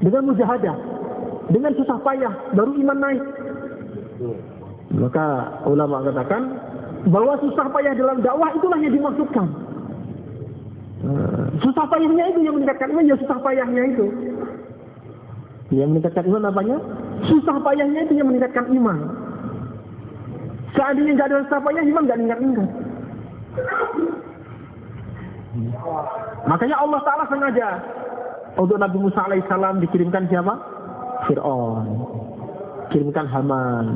Dengan mujahadah, dengan susah payah baru iman naik. Maka ulama katakan bahwa susah payah dalam dakwah itulah yang dimaksudkan. Susah payahnya itu yang meningkatkan iman, ya susah payahnya itu. Yang meningkatkan iman apanya? Susah payahnya itu yang meningkatkan iman. Seandainya nggak ada susah payah, iman nggak meningkat-meningkat. Makanya Allah Ta'ala sengaja untuk Nabi Musa alaihissalam dikirimkan siapa? Fir'aun. Kirimkan Haman.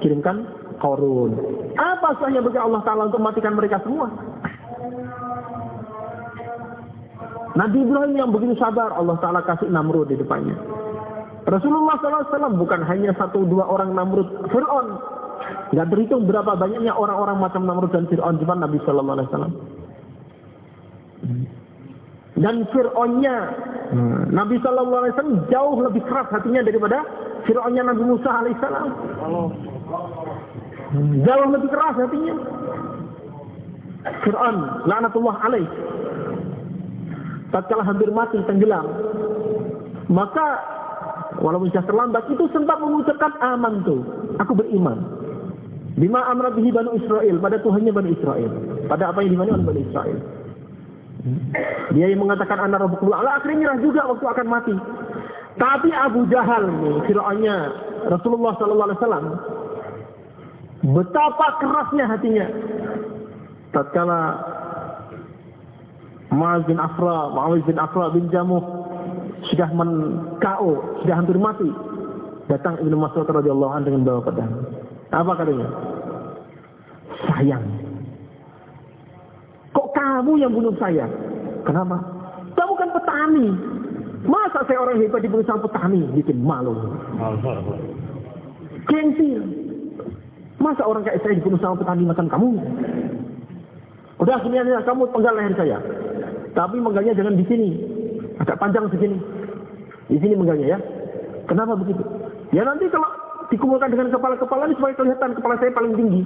Kirimkan Korun. Apa susahnya bagi Allah Ta'ala untuk matikan mereka semua? Nabi Ibrahim yang begitu sabar, Allah Ta'ala kasih Namrud di depannya. Rasulullah SAW bukan hanya satu dua orang Namrud. Fir'aun. Gak terhitung berapa banyaknya orang-orang macam Namrud dan Fir'aun di Nabi Wasallam. Dan Fir'aunnya hmm. Nabi Sallallahu Alaihi Wasallam jauh lebih keras hatinya daripada Fir'aunnya Nabi Musa Alaihissalam. Hmm. Jauh lebih keras hatinya. Fir'aun, laknatullah alaih. Tatkala hampir mati tenggelam, maka walaupun sudah terlambat itu sempat mengucapkan aman tuh, aku beriman. Bima amra bihi Banu Israel, pada Tuhannya Bani Israel. Pada apa yang di mana oleh Bani Israel. Dia yang mengatakan anak Rabbul Allah akhirnya nyerah juga waktu akan mati. Tapi Abu Jahal nih, Fir'aunnya Rasulullah sallallahu alaihi wasallam betapa kerasnya hatinya. Tatkala Ma'az bin Afra, Ma'az bin Afra bin Jamuh sudah men-KO, sudah hampir mati. Datang Ibnu Mas'ud radhiyallahu anhu dengan bawa pedang. Apa katanya? Sayang. Kamu yang bunuh saya? Kenapa? Kamu kan petani. Masa saya orang hebat dibunuh sama petani? Bikin malu. Gengsi. Masa orang kayak saya dibunuh sama petani macam kamu? Udah aja kamu penggal leher saya. Tapi menggalnya jangan di sini. Agak panjang segini. Di sini menggalnya ya. Kenapa begitu? Ya nanti kalau dikumpulkan dengan kepala-kepala ini supaya kelihatan kepala saya paling tinggi.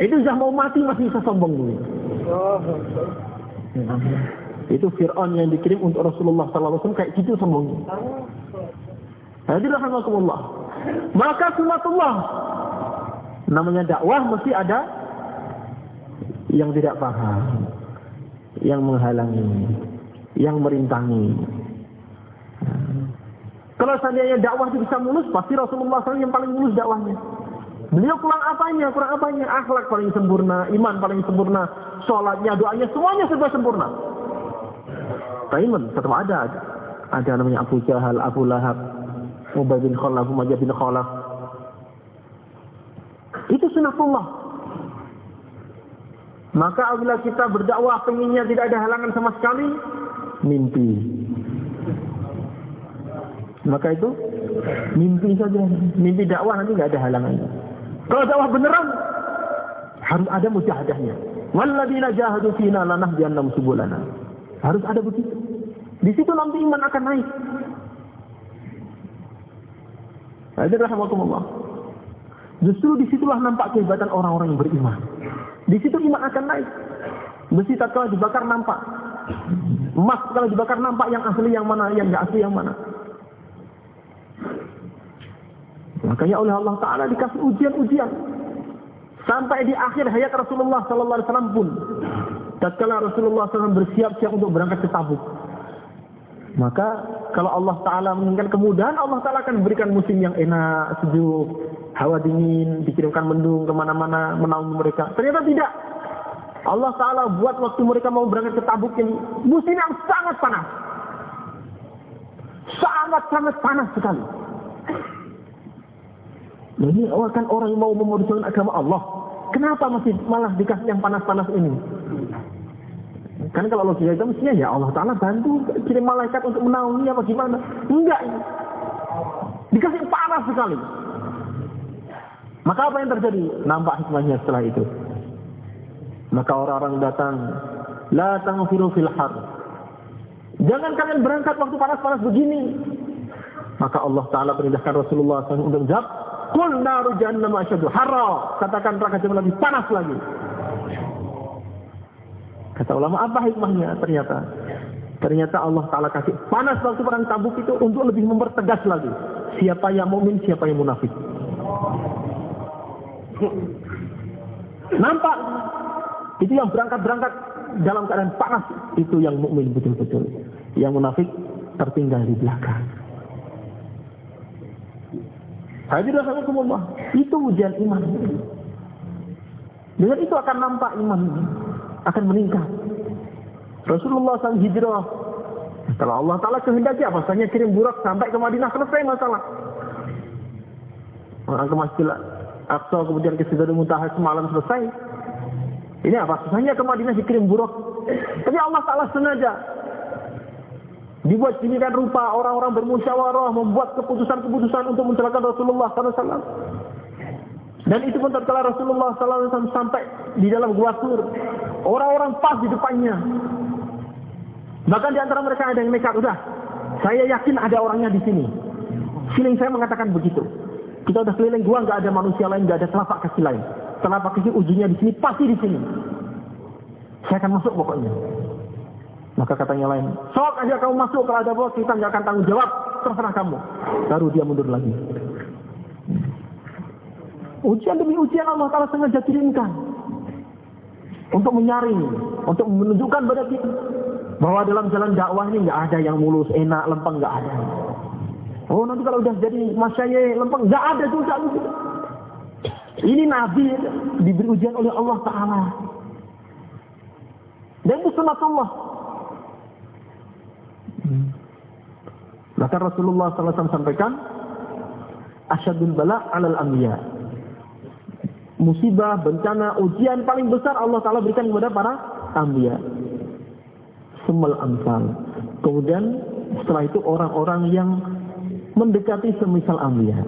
Itu sudah mau mati masih bisa sombong dulu. Itu Fir'aun yang dikirim untuk Rasulullah SAW kayak gitu sombongnya. Rahmatullah. Maka sunatullah. Namanya dakwah mesti ada yang tidak paham, yang menghalangi, yang merintangi. Kalau seandainya dakwah itu bisa mulus, pasti Rasulullah SAW yang paling mulus dakwahnya. Beliau kurang apanya? Kurang apanya? Akhlak paling sempurna, iman paling sempurna, sholatnya, doanya, semuanya serba sempurna. Tapi tetap ada. Ada namanya Abu Jahal, Abu Lahab, Ubay bin Khalaf, Umayyah bin Khalaf. Itu sunatullah. Maka apabila kita berdakwah penginnya tidak ada halangan sama sekali, mimpi. Maka itu mimpi saja. Mimpi dakwah nanti nggak ada halangannya. Kalau dakwah beneran harus ada mujahadahnya. Walladzina jahadu fina lanahdiyannahum subulana. Harus ada begitu. Di situ nanti iman akan naik. Hadirin rahmatullah. Justru di situlah nampak kehebatan orang-orang yang beriman. Di situ iman akan naik. Besi tak kalau dibakar nampak. Emas kalau dibakar nampak yang asli yang mana, yang nggak asli yang mana. Makanya oleh Allah Ta'ala dikasih ujian-ujian. Sampai di akhir hayat Rasulullah Sallallahu Alaihi Wasallam pun. Tatkala Rasulullah SAW bersiap-siap untuk berangkat ke Tabuk. Maka kalau Allah Ta'ala menginginkan kemudahan, Allah Ta'ala akan berikan musim yang enak, sejuk, hawa dingin, dikirimkan mendung ke mana-mana, menaungi mereka. Ternyata tidak. Allah Ta'ala buat waktu mereka mau berangkat ke Tabuk ini musim yang sangat panas. Sangat-sangat panas sekali. Nah, ini kan orang yang mau memperjuangkan agama Allah. Kenapa masih malah dikasih yang panas-panas ini? Kan kalau logika itu mestinya ya Allah Ta'ala bantu kirim malaikat untuk menaungi apa gimana. Enggak. Dikasih panas sekali. Maka apa yang terjadi? Nampak hikmahnya setelah itu. Maka orang-orang datang, la tangfiru fil har. Jangan kalian berangkat waktu panas-panas begini. Maka Allah Taala perintahkan Rasulullah SAW untuk menjawab, Kul naru jahannam asyadu harra. Katakan neraka jahannam lebih panas lagi. Kata ulama, apa hikmahnya? Ternyata Ternyata Allah Ta'ala kasih panas waktu perang tabuk itu untuk lebih mempertegas lagi. Siapa yang mukmin, siapa yang munafik. Nampak itu yang berangkat-berangkat dalam keadaan panas itu yang mukmin betul-betul. Yang munafik tertinggal di belakang. Hadirin rahimakumullah, itu ujian iman. Dengan itu akan nampak iman akan meningkat. Rasulullah sang hijrah. Setelah Allah Ta'ala kehendaki apa? Bahasanya kirim burak sampai ke Madinah selesai masalah. Orang ke Masjid Aqsa kemudian ke Sidratul Muntaha semalam selesai. Ini apa? Susahnya ke Madinah dikirim buruk. Tapi Allah Ta'ala sengaja. Dibuat dan rupa orang-orang bermusyawarah membuat keputusan-keputusan untuk mencelakakan Rasulullah SAW. Dan itu pun tatkala Rasulullah SAW sampai di dalam gua sur. Orang-orang pas di depannya. Bahkan di antara mereka ada yang nekat. Udah, saya yakin ada orangnya di sini. Feeling saya mengatakan begitu. Kita udah keliling gua, nggak ada manusia lain, nggak ada telapak kaki lain. Kenapa kaki ujinya di sini? Pasti di sini. Saya akan masuk pokoknya. Maka katanya lain, sok aja kamu masuk kalau ada bos kita nggak akan tanggung jawab, terserah kamu. Baru dia mundur lagi. Ujian demi ujian Allah Taala sengaja kirimkan untuk menyaring, untuk menunjukkan pada kita bahwa dalam jalan dakwah ini nggak ada yang mulus, enak, lempeng nggak ada. Oh nanti kalau udah jadi masyayikh lempeng nggak ada juga. Ini Nabi diberi ujian oleh Allah Ta'ala. Dan itu sunatullah. Maka Rasulullah SAW sampaikan, Asyadul bala alal anbiya. Musibah, bencana, ujian paling besar Allah Ta'ala berikan kepada para anbiya. Semal amsal. Kemudian setelah itu orang-orang yang mendekati semisal anbiya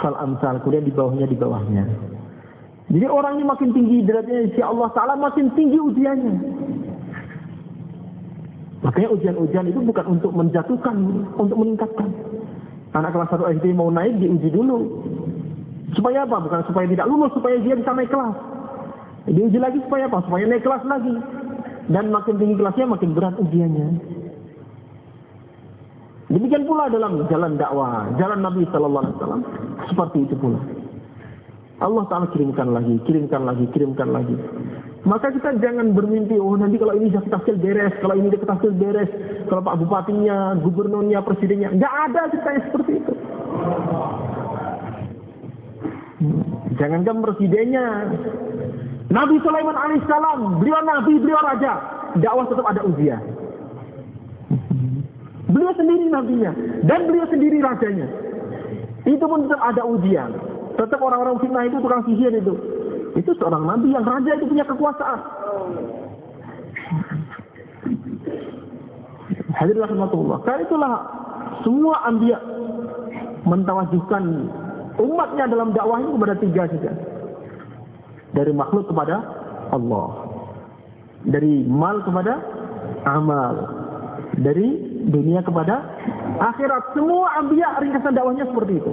fal amsal, kemudian di bawahnya di bawahnya. Jadi orang ini makin tinggi derajatnya si Allah Ta'ala makin tinggi ujiannya. Makanya ujian-ujian itu bukan untuk menjatuhkan, untuk meningkatkan. Anak kelas 1 SD mau naik diuji dulu. Supaya apa? Bukan supaya tidak lulus, supaya dia bisa naik kelas. Diuji lagi supaya apa? Supaya naik kelas lagi. Dan makin tinggi kelasnya makin berat ujiannya. Demikian pula dalam jalan dakwah, jalan Nabi Sallallahu Alaihi Wasallam seperti itu pula. Allah Taala kirimkan lagi, kirimkan lagi, kirimkan lagi. Maka kita jangan bermimpi, oh nanti kalau ini kita hasil beres, kalau ini kita hasil beres, kalau Pak Bupatinya, Gubernurnya, Presidennya, nggak ada kita yang seperti itu. Jangankan presidennya, Nabi Sulaiman alaihissalam, beliau nabi, beliau raja, dakwah tetap ada ujian. Beliau sendiri nabinya dan beliau sendiri rajanya. Itu pun tetap ada ujian. Tetap orang-orang fitnah itu tukang sihir itu. Itu seorang nabi yang raja itu punya kekuasaan. Hadir rahmatullah. Karena itulah semua ambiya mentawajihkan umatnya dalam dakwah ini kepada tiga saja. Dari makhluk kepada Allah. Dari mal kepada amal. Dari dunia kepada akhirat. Semua ambiya ringkasan dakwahnya seperti itu.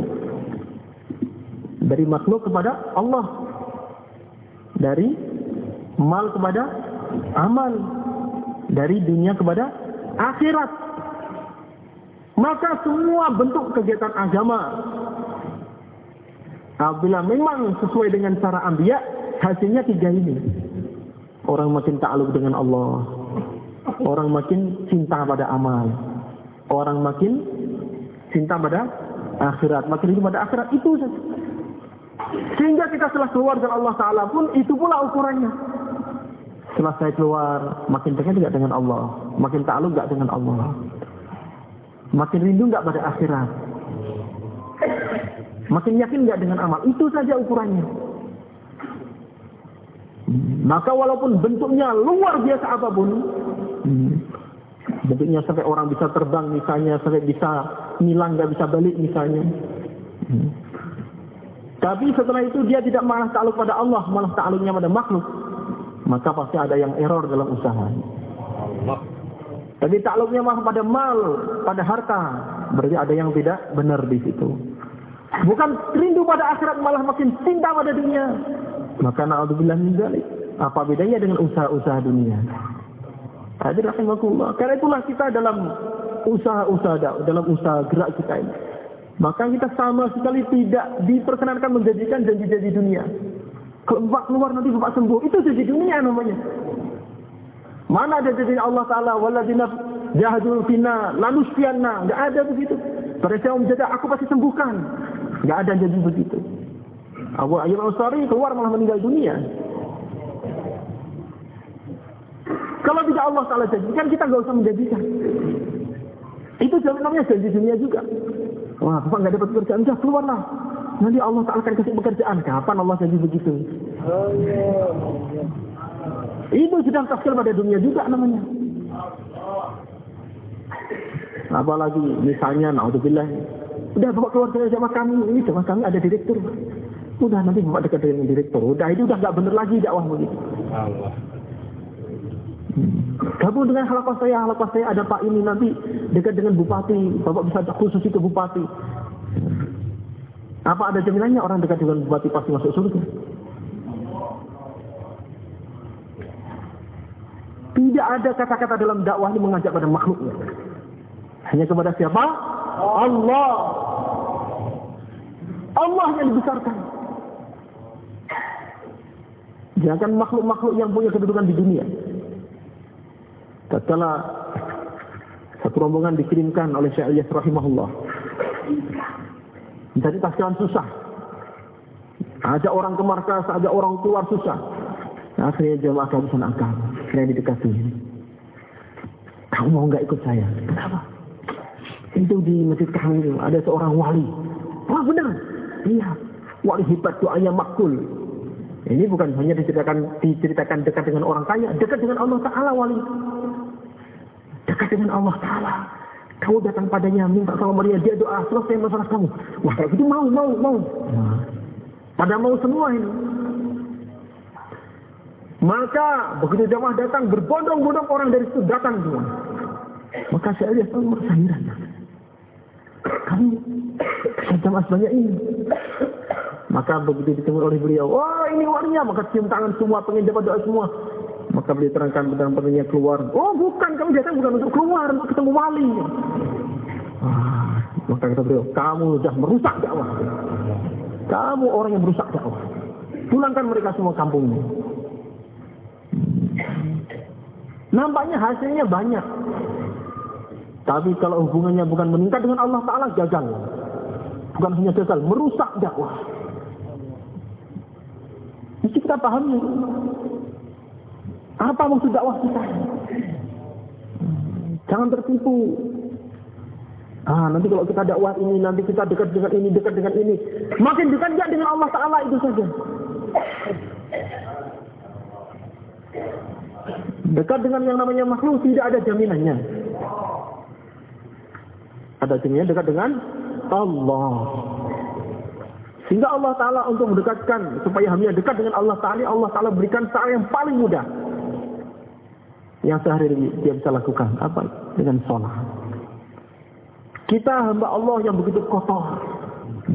Dari makhluk kepada Allah. Dari mal kepada amal. Dari dunia kepada akhirat. Maka semua bentuk kegiatan agama apabila memang sesuai dengan cara ambiya, hasilnya tiga ini. Orang makin takluk dengan Allah, orang makin cinta pada amal. Orang makin cinta pada akhirat, makin cinta pada akhirat itu. Sehingga kita setelah keluar dari Allah Ta'ala pun itu pula ukurannya. Setelah saya keluar, makin dekat tidak dengan Allah, makin takluk nggak dengan Allah, makin rindu nggak pada akhirat, makin yakin nggak dengan amal. Itu saja ukurannya. Maka walaupun bentuknya luar biasa apa pun, bentuknya sampai orang bisa terbang misalnya, sampai bisa hilang nggak bisa balik misalnya. Tapi setelah itu dia tidak malah takluk pada Allah, malah takluknya pada makhluk maka pasti ada yang error dalam usaha. Tapi takluknya mah pada mal, pada harta, berarti ada yang tidak benar di situ. Bukan rindu pada akhirat malah makin cinta pada dunia. Maka naudzubillah min dzalik. Apa bedanya dengan usaha-usaha dunia? Hadir rahimakumullah. Karena itulah kita dalam usaha-usaha dalam usaha gerak kita ini. Maka kita sama sekali tidak diperkenankan menjadikan janji-janji dunia. Kalau bapak keluar nanti bapak sembuh. Itu janji dunia namanya. Mana ada janji Allah Ta'ala. Waladzina jahadul fina. Lanusfianna. Tidak ada begitu. Pada saya menjaga aku pasti sembuhkan. Tidak ada janji begitu. Abu Ayyub Ansari keluar malah meninggal dunia. Kalau tidak Allah Ta'ala janjikan, kita nggak usah menjanjikan. Itu namanya janji dunia juga. Wah, Bapak nggak dapat pekerjaan, sudah keluarlah. Nanti Allah Ta'ala akan kasih pekerjaan. Kapan Allah jadi begitu? Itu sedang tafsir pada dunia juga namanya. Apalagi misalnya, naudzubillah, udah bawa keluar dari jamaah kami, ini jamaah kami ada direktur. Udah nanti bapak dekat dengan direktur. Udah itu udah nggak bener lagi dakwah begitu. Allah. Gabung dengan halakas saya, halakas saya ada pak ini nanti dekat dengan bupati, bapak bisa khusus ke bupati. Apa ada jaminannya orang dekat dengan bupati pasti masuk surga? Tidak ada kata-kata dalam dakwah ini mengajak pada makhluknya. Hanya kepada siapa? Allah. Allah yang dibesarkan. Jangan makhluk-makhluk yang punya kedudukan di dunia. Tatkala satu rombongan dikirimkan oleh Syekh Ilyas rahimahullah jadi tafsiran susah. Ada orang ke markas, ada orang keluar susah. Nah, akhirnya jemaah bisa akal. Akhirnya didekati. Kamu mau nggak ikut saya? Kenapa? Itu di masjid kami ada seorang wali. Wah benar. Iya. Wali hebat doanya makul. Ini bukan hanya diceritakan diceritakan dekat dengan orang kaya, dekat dengan Allah Taala wali. Dekat dengan Allah Taala. Kamu datang padanya, minta sama Maria, dia doa, selesai masalah kamu. Wah, kalau gitu mau, mau, mau. Pada mau semua ini. Maka begitu jamaah datang, berbondong-bondong orang dari situ datang semua. Maka saya lihat, oh, merasa heran. Kamu jamaah sebanyak ini. Maka begitu ditemu oleh beliau, wah ini warinya, maka cium tangan semua, pengen dapat doa semua. Maka beliau terangkan tentang pertanyaan keluar. Oh bukan, kamu datang bukan untuk keluar, untuk ketemu wali. Ah, maka kata beliau, kamu sudah merusak dakwah. Kamu orang yang merusak dakwah. Pulangkan mereka semua kampungnya. Nampaknya hasilnya banyak. Tapi kalau hubungannya bukan meningkat dengan Allah Ta'ala, gagal. Bukan hanya gagal, merusak dakwah. Ini kita pahami. Apa maksud dakwah kita? Jangan tertipu. Ah, nanti kalau kita dakwah ini, nanti kita dekat dengan ini, dekat dengan ini. Makin dekat ya dengan Allah Ta'ala itu saja. Dekat dengan yang namanya makhluk tidak ada jaminannya. Ada jaminan dekat dengan Allah. Sehingga Allah Ta'ala untuk mendekatkan supaya hamba dekat dengan Allah Ta'ala, Allah Ta'ala berikan cara yang paling mudah yang sehari dia bisa lakukan apa dengan sholat. Kita hamba Allah yang begitu kotor,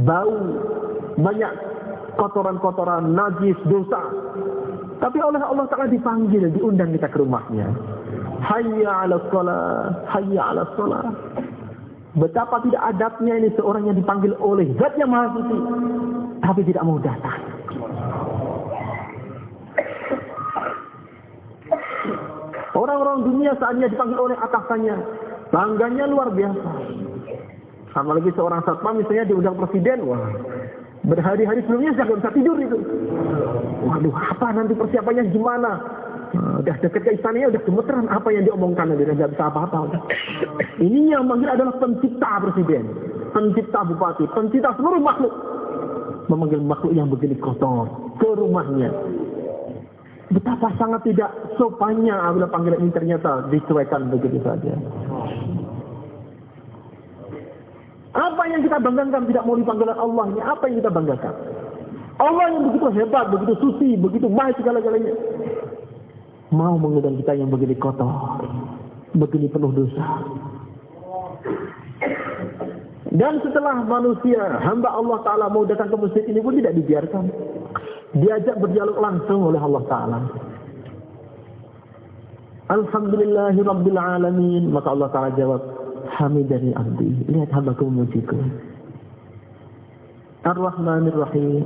bau, banyak kotoran-kotoran, najis, dosa. Tapi oleh Allah Ta'ala dipanggil, diundang kita ke rumahnya. Hayya ala sholat, hayya ala sholat. Betapa tidak adabnya ini seorang yang dipanggil oleh zat yang maha suci. Tapi tidak mau datang. Orang-orang dunia saatnya dipanggil oleh atasannya. Bangganya luar biasa. Apalagi seorang satpam misalnya diundang presiden. Wah, berhari-hari sebelumnya saya nggak bisa tidur itu. Waduh, apa nanti persiapannya gimana? Uh, udah dekat ke istananya udah gemeteran apa yang diomongkan dia nggak bisa apa-apa. Ini yang manggil adalah pencipta presiden, pencipta bupati, pencipta seluruh makhluk. Memanggil makhluk yang begini kotor ke rumahnya. Betapa sangat tidak sopannya apabila panggilan ini ternyata dicuekan begitu saja. Apa yang kita banggakan tidak mau dipanggilan Allah ini? Apa yang kita banggakan? Allah yang begitu hebat, begitu suci, begitu baik segala-galanya mau mengundang kita yang begini kotor, begini penuh dosa. Dan setelah manusia, hamba Allah Ta'ala mau datang ke masjid ini pun tidak dibiarkan. Diajak berdialog langsung oleh Allah Ta'ala. Alhamdulillahi. Maka Allah Ta'ala jawab, Hamidani abdi. Lihat hambaku memujiku. Ar-Rahmanir Rahim.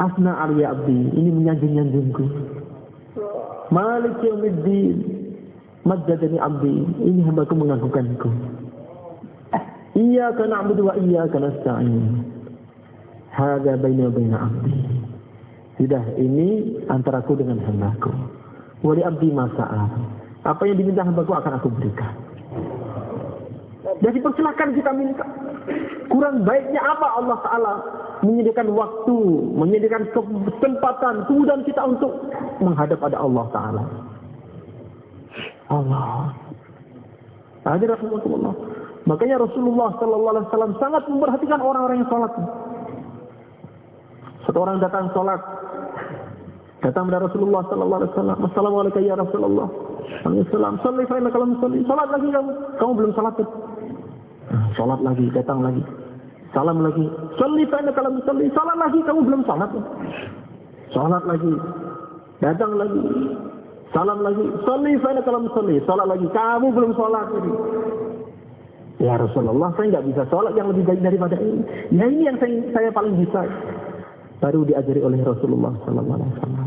Asna alia abdi. Ini menyanjung-nyanjungku. Malik yaumiddin. Majjadani abdi. Ini hambaku mengagukanku. Iya karena abdu wa iya karena nasta'in. Hada baina baina abdi. Sudah ini antaraku dengan hambaku. Wali abdi masa'al. Apa yang diminta hambaku akan aku berikan. Jadi persilakan kita minta. Kurang baiknya apa Allah Ta'ala menyediakan waktu, menyediakan kesempatan, kemudian kita untuk menghadap pada Allah Ta'ala. Allah. Hadir Rasulullah. Makanya Rasulullah Sallallahu Alaihi Wasallam sangat memperhatikan orang-orang yang sholat. Satu orang datang sholat, datang kepada Rasulullah Sallallahu Alaihi Wasallam. Assalamualaikum ya Rasulullah. Assalamualaikum. Salli fa kalau salli. Salat lagi kamu. Kamu belum salat. Salat lagi, datang lagi. Salam lagi. Salli fa kalau salli. Salat lagi kamu belum salat. Salat lagi. Datang lagi. Salam lagi. Salli fa kalau salli. Salat lagi. Kamu belum salat. Ya Rasulullah, saya nggak bisa sholat yang lebih baik daripada ini. Ya ini yang saya, saya paling bisa. Baru diajari oleh Rasulullah Sallallahu Alaihi Wasallam.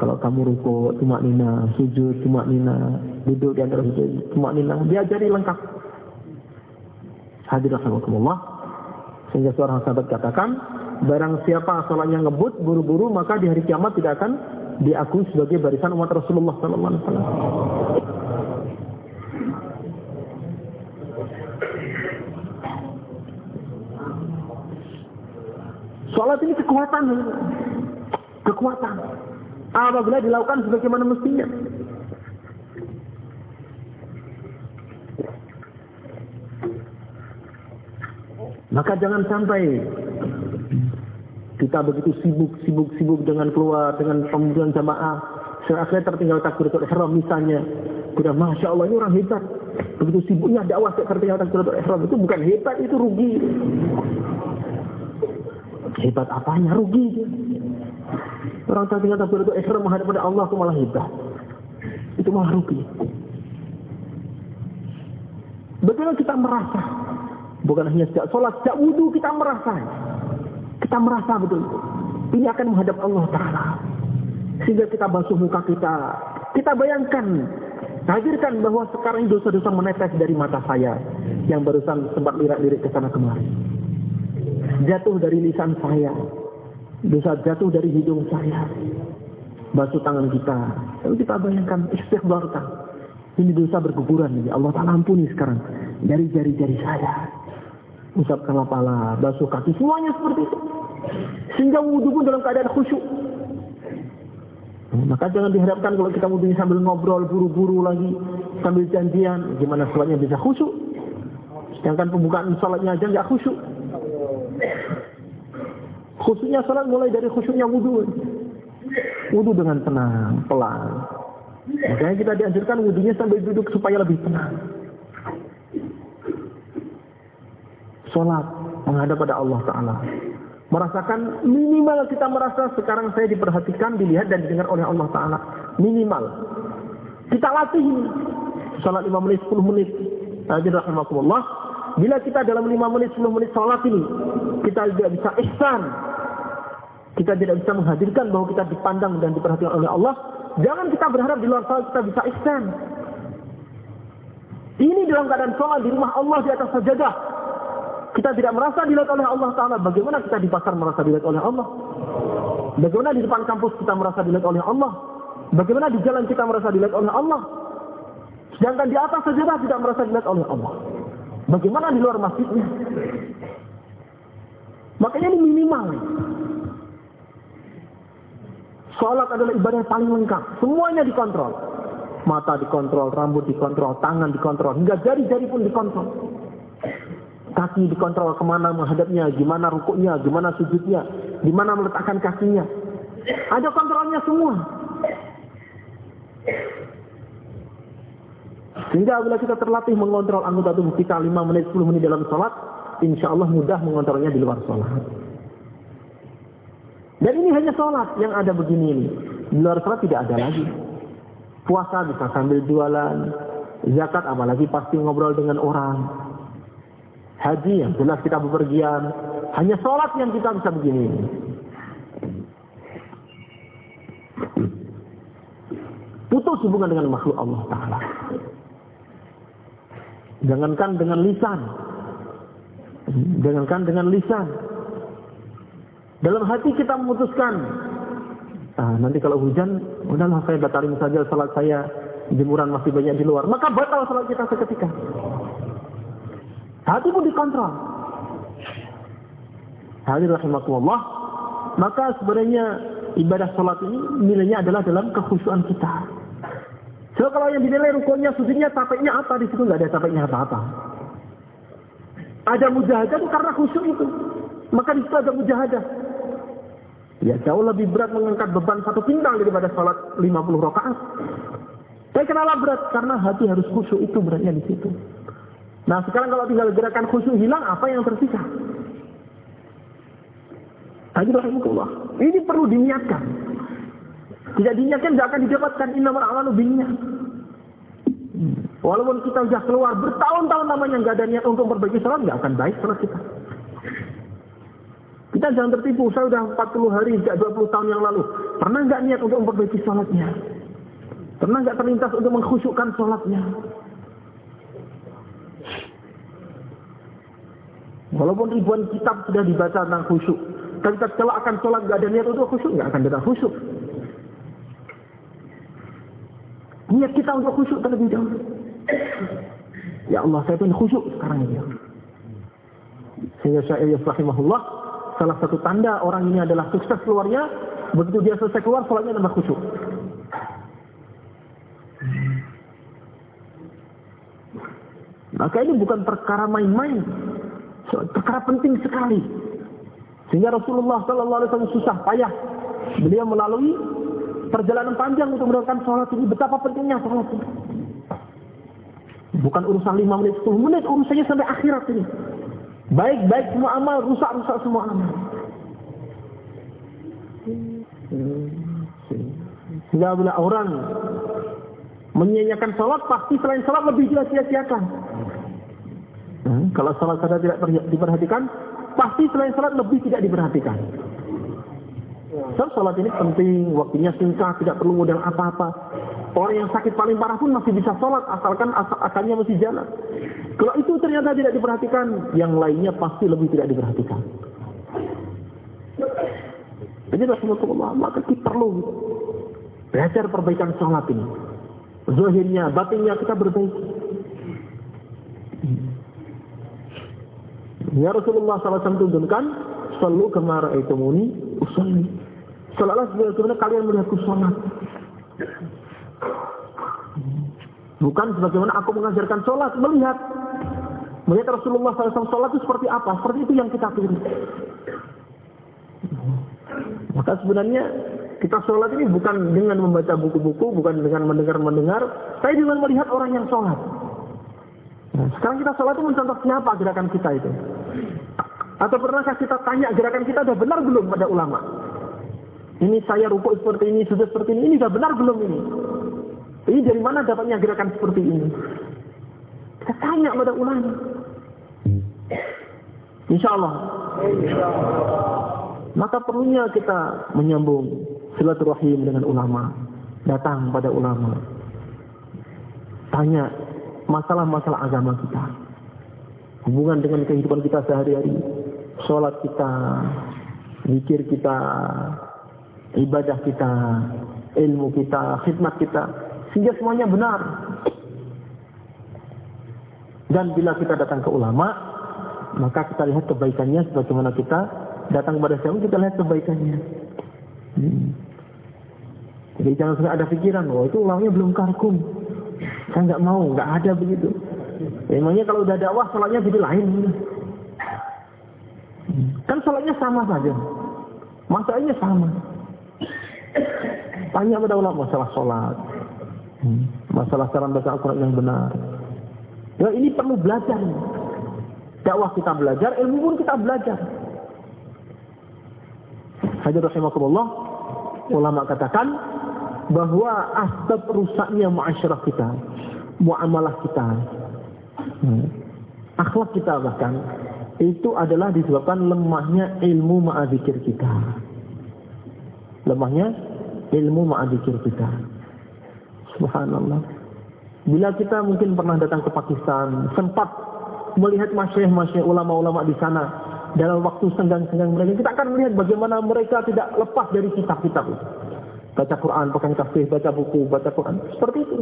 Kalau kamu ruko, cuma nina, sujud, cuma nina, duduk antara sujud, cuma nina, diajari lengkap. Hadir Rasulullah. Sehingga seorang sahabat katakan, barang siapa sholatnya ngebut, buru-buru, maka di hari kiamat tidak akan diakui sebagai barisan umat Rasulullah Sallallahu Alaihi Wasallam. Sholat ini kekuatan. Kekuatan. Apabila dilakukan sebagaimana mestinya. Maka jangan sampai kita begitu sibuk, sibuk, sibuk dengan keluar, dengan pembunuhan jamaah. Akhirnya tertinggal takbiratul ihram misalnya. Sudah Masya Allah ini orang hebat. Begitu sibuknya dakwah tertinggal takbiratul ihram. Itu bukan hebat, itu rugi. Hebat apanya? Rugi. Orang tertinggal takbiratul ihram menghadap pada Allah itu malah hebat. Itu malah rugi. Betul kita merasa. Bukan hanya sejak sholat, sejak wudhu kita merasa. Kita merasa betul. Ini akan menghadap Allah Ta'ala. Sehingga kita basuh muka kita. Kita bayangkan. Hadirkan bahwa sekarang dosa-dosa menetes dari mata saya. Yang barusan sempat lirik-lirik ke sana kemari. Jatuh dari lisan saya. Dosa jatuh dari hidung saya. Basuh tangan kita. Lalu kita bayangkan istighbarkan. Ini dosa berguguran. Allah Ta'ala ampuni sekarang. Dari jari-jari saya usapkan kepala, basuh kaki, semuanya seperti itu. Sehingga wudhu pun dalam keadaan khusyuk. Maka jangan diharapkan kalau kita wudhu sambil ngobrol, buru-buru lagi, sambil janjian, gimana sholatnya bisa khusyuk. Sedangkan pembukaan sholatnya aja nggak khusyuk. Khusyuknya sholat mulai dari khusyuknya wudhu. Wudhu dengan tenang, pelan. Makanya kita dianjurkan wudhunya sambil duduk supaya lebih tenang. sholat menghadap pada Allah Ta'ala. Merasakan minimal kita merasa sekarang saya diperhatikan, dilihat dan didengar oleh Allah Ta'ala. Minimal. Kita latih. Sholat 5 menit, 10 menit. Hadirin rahimahkumullah. Bila kita dalam 5 menit, 10 menit sholat ini, kita tidak bisa ihsan. Kita tidak bisa menghadirkan bahwa kita dipandang dan diperhatikan oleh Allah. Jangan kita berharap di luar sholat kita bisa ihsan. Ini dalam keadaan sholat di rumah Allah di atas sajadah kita tidak merasa dilihat oleh Allah Ta'ala. Bagaimana kita di pasar merasa dilihat oleh Allah? Bagaimana di depan kampus kita merasa dilihat oleh Allah? Bagaimana di jalan kita merasa dilihat oleh Allah? Sedangkan di atas sajadah tidak merasa dilihat oleh Allah. Bagaimana di luar masjidnya? Makanya ini minimal. Sholat adalah ibadah yang paling lengkap. Semuanya dikontrol. Mata dikontrol, rambut dikontrol, tangan dikontrol, hingga jari-jari pun dikontrol. Kaki dikontrol ke mana menghadapnya, gimana rukuknya, gimana sujudnya, gimana meletakkan kakinya. Ada kontrolnya semua. Sehingga bila kita terlatih mengontrol anggota tubuh kita 5 menit, 10 menit dalam sholat, insya Allah mudah mengontrolnya di luar sholat. Dan ini hanya sholat yang ada begini ini. Di luar sholat tidak ada lagi. Puasa bisa sambil jualan. Zakat apalagi pasti ngobrol dengan orang. Haji yang jelas kita bepergian. Hanya sholat yang kita bisa begini. Putus hubungan dengan makhluk Allah Ta'ala. Jangankan dengan lisan. Jangankan dengan lisan. Dalam hati kita memutuskan. Ah, nanti kalau hujan, udahlah saya batalin saja salat saya. Jemuran masih banyak di luar. Maka batal salat kita seketika. Hati pun dikontrol. Hadir rahimahullah. Maka sebenarnya ibadah salat ini nilainya adalah dalam kekhusyuan kita. So kalau yang dinilai rukunnya, sujudnya, capeknya apa? Di situ nggak ada capeknya apa-apa. Ada mujahadah karena khusyuk itu. Maka di situ ada mujahadah. Ya jauh lebih berat mengangkat beban satu pinggang daripada sholat 50 rakaat. Tapi kenapa berat? Karena hati harus khusyuk itu beratnya di situ. Nah sekarang kalau tinggal gerakan khusyuk hilang, apa yang tersisa? Ini perlu diniatkan. Tidak diniatkan tidak akan didapatkan innamal a'malu binniyat. Walaupun kita sudah keluar bertahun-tahun namanya nggak ada niat untuk memperbaiki salat, nggak akan baik salat kita. Kita jangan tertipu, saya sudah 40 hari, sejak 20 tahun yang lalu. Pernah nggak niat untuk memperbaiki salatnya? Pernah nggak terlintas untuk mengkhusyukkan salatnya? Walaupun ribuan kitab sudah dibaca tentang khusyuk, tapi kalau akan sholat nggak ada niat untuk khusyuk, nggak akan ada khusyuk. Niat kita untuk khusyuk terlebih dahulu. Ya Allah, saya ingin khusyuk sekarang ini. Sehingga saya rahimahullah, salah satu tanda orang ini adalah sukses keluarnya, begitu dia selesai keluar, sholatnya adalah khusyuk. Maka ini bukan perkara main-main. Perkara penting sekali. Sehingga Rasulullah SAW susah payah. Beliau melalui perjalanan panjang untuk mendapatkan sholat ini. Betapa pentingnya sholat ini. Bukan urusan 5 menit, 10 menit, urusannya sampai akhirat ini. Baik-baik semua amal, rusak-rusak semua amal. Sehingga bila orang menyanyikan sholat, pasti selain sholat lebih dia sia-siakan. Hmm, kalau sholat saja tidak diperhatikan, pasti selain sholat lebih tidak diperhatikan. Sebab sholat ini penting, waktunya singkat, tidak perlu modal apa-apa. Orang yang sakit paling parah pun masih bisa sholat, asalkan akalnya masih jalan. Kalau itu ternyata tidak diperhatikan, yang lainnya pasti lebih tidak diperhatikan. Jadi Rasulullah, maka kita perlu belajar perbaikan sholat ini. Zohirnya, batinnya kita berbaiki. Ya Rasulullah SAW tunjukkan, selalu kemara itu muni, usalli. Seolah-olah sebagaimana kalian melihatku sholat. Bukan sebagaimana aku mengajarkan sholat, melihat. Melihat Rasulullah SAW sholat itu seperti apa? Seperti itu yang kita pilih. Maka sebenarnya kita sholat ini bukan dengan membaca buku-buku, bukan dengan mendengar-mendengar, tapi dengan melihat orang yang sholat. Nah, sekarang kita sholat itu mencontoh siapa gerakan kita itu? Atau pernahkah kita tanya gerakan kita sudah benar belum pada ulama? Ini saya rukuk seperti ini, sudah seperti ini, ini sudah benar belum ini? Ini dari mana dapatnya gerakan seperti ini? Kita tanya pada ulama. Insya Allah. Maka perlunya kita menyambung silaturahim dengan ulama. Datang pada ulama. Tanya masalah-masalah agama kita. Hubungan dengan kehidupan kita sehari-hari. Sholat kita, mikir kita, ibadah kita, ilmu kita, khidmat kita, sehingga semuanya benar. Dan bila kita datang ke ulama, maka kita lihat kebaikannya sebagaimana kita datang kepada siapa kita lihat kebaikannya. Hmm. Jadi jangan sampai ada pikiran, oh itu ulamanya belum karkum. Saya nggak mau, nggak ada begitu. Memangnya kalau udah dakwah, sholatnya jadi lain. Kan sholatnya sama saja. Masalahnya sama. Tanya pada ulama masalah sholat. Masalah cara membaca Al-Quran yang benar. Ya ini perlu belajar. Dakwah kita belajar, ilmu pun kita belajar. Hajar rahimahullah, ulama katakan bahwa asbab rusaknya muasyarah kita, muamalah kita, hmm, akhlak kita bahkan itu adalah disebabkan lemahnya ilmu ma'adzikir kita. Lemahnya ilmu ma'adzikir kita. Subhanallah. Bila kita mungkin pernah datang ke Pakistan, sempat melihat masyayikh-masyayikh ulama-ulama di sana dalam waktu senggang-senggang mereka, kita akan melihat bagaimana mereka tidak lepas dari kitab-kitab. Baca Quran, pegang tasbih, baca buku, baca Quran. Seperti itu.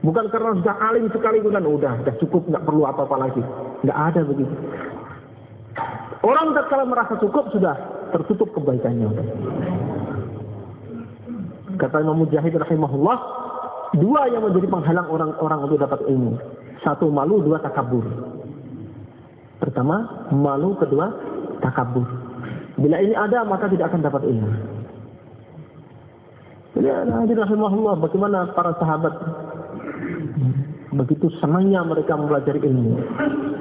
Bukan karena sudah alim sekali bukan udah, sudah cukup nggak perlu apa-apa lagi. Nggak ada begitu. Orang kalau merasa cukup sudah tertutup kebaikannya. Kata Imam Mujahid rahimahullah, dua yang menjadi penghalang orang-orang untuk dapat ilmu. Satu malu, dua takabur. Pertama, malu, kedua takabur. Bila ini ada, maka tidak akan dapat ilmu. Jadi, rahimahullah, bagaimana para sahabat Begitu senangnya mereka mempelajari ilmu.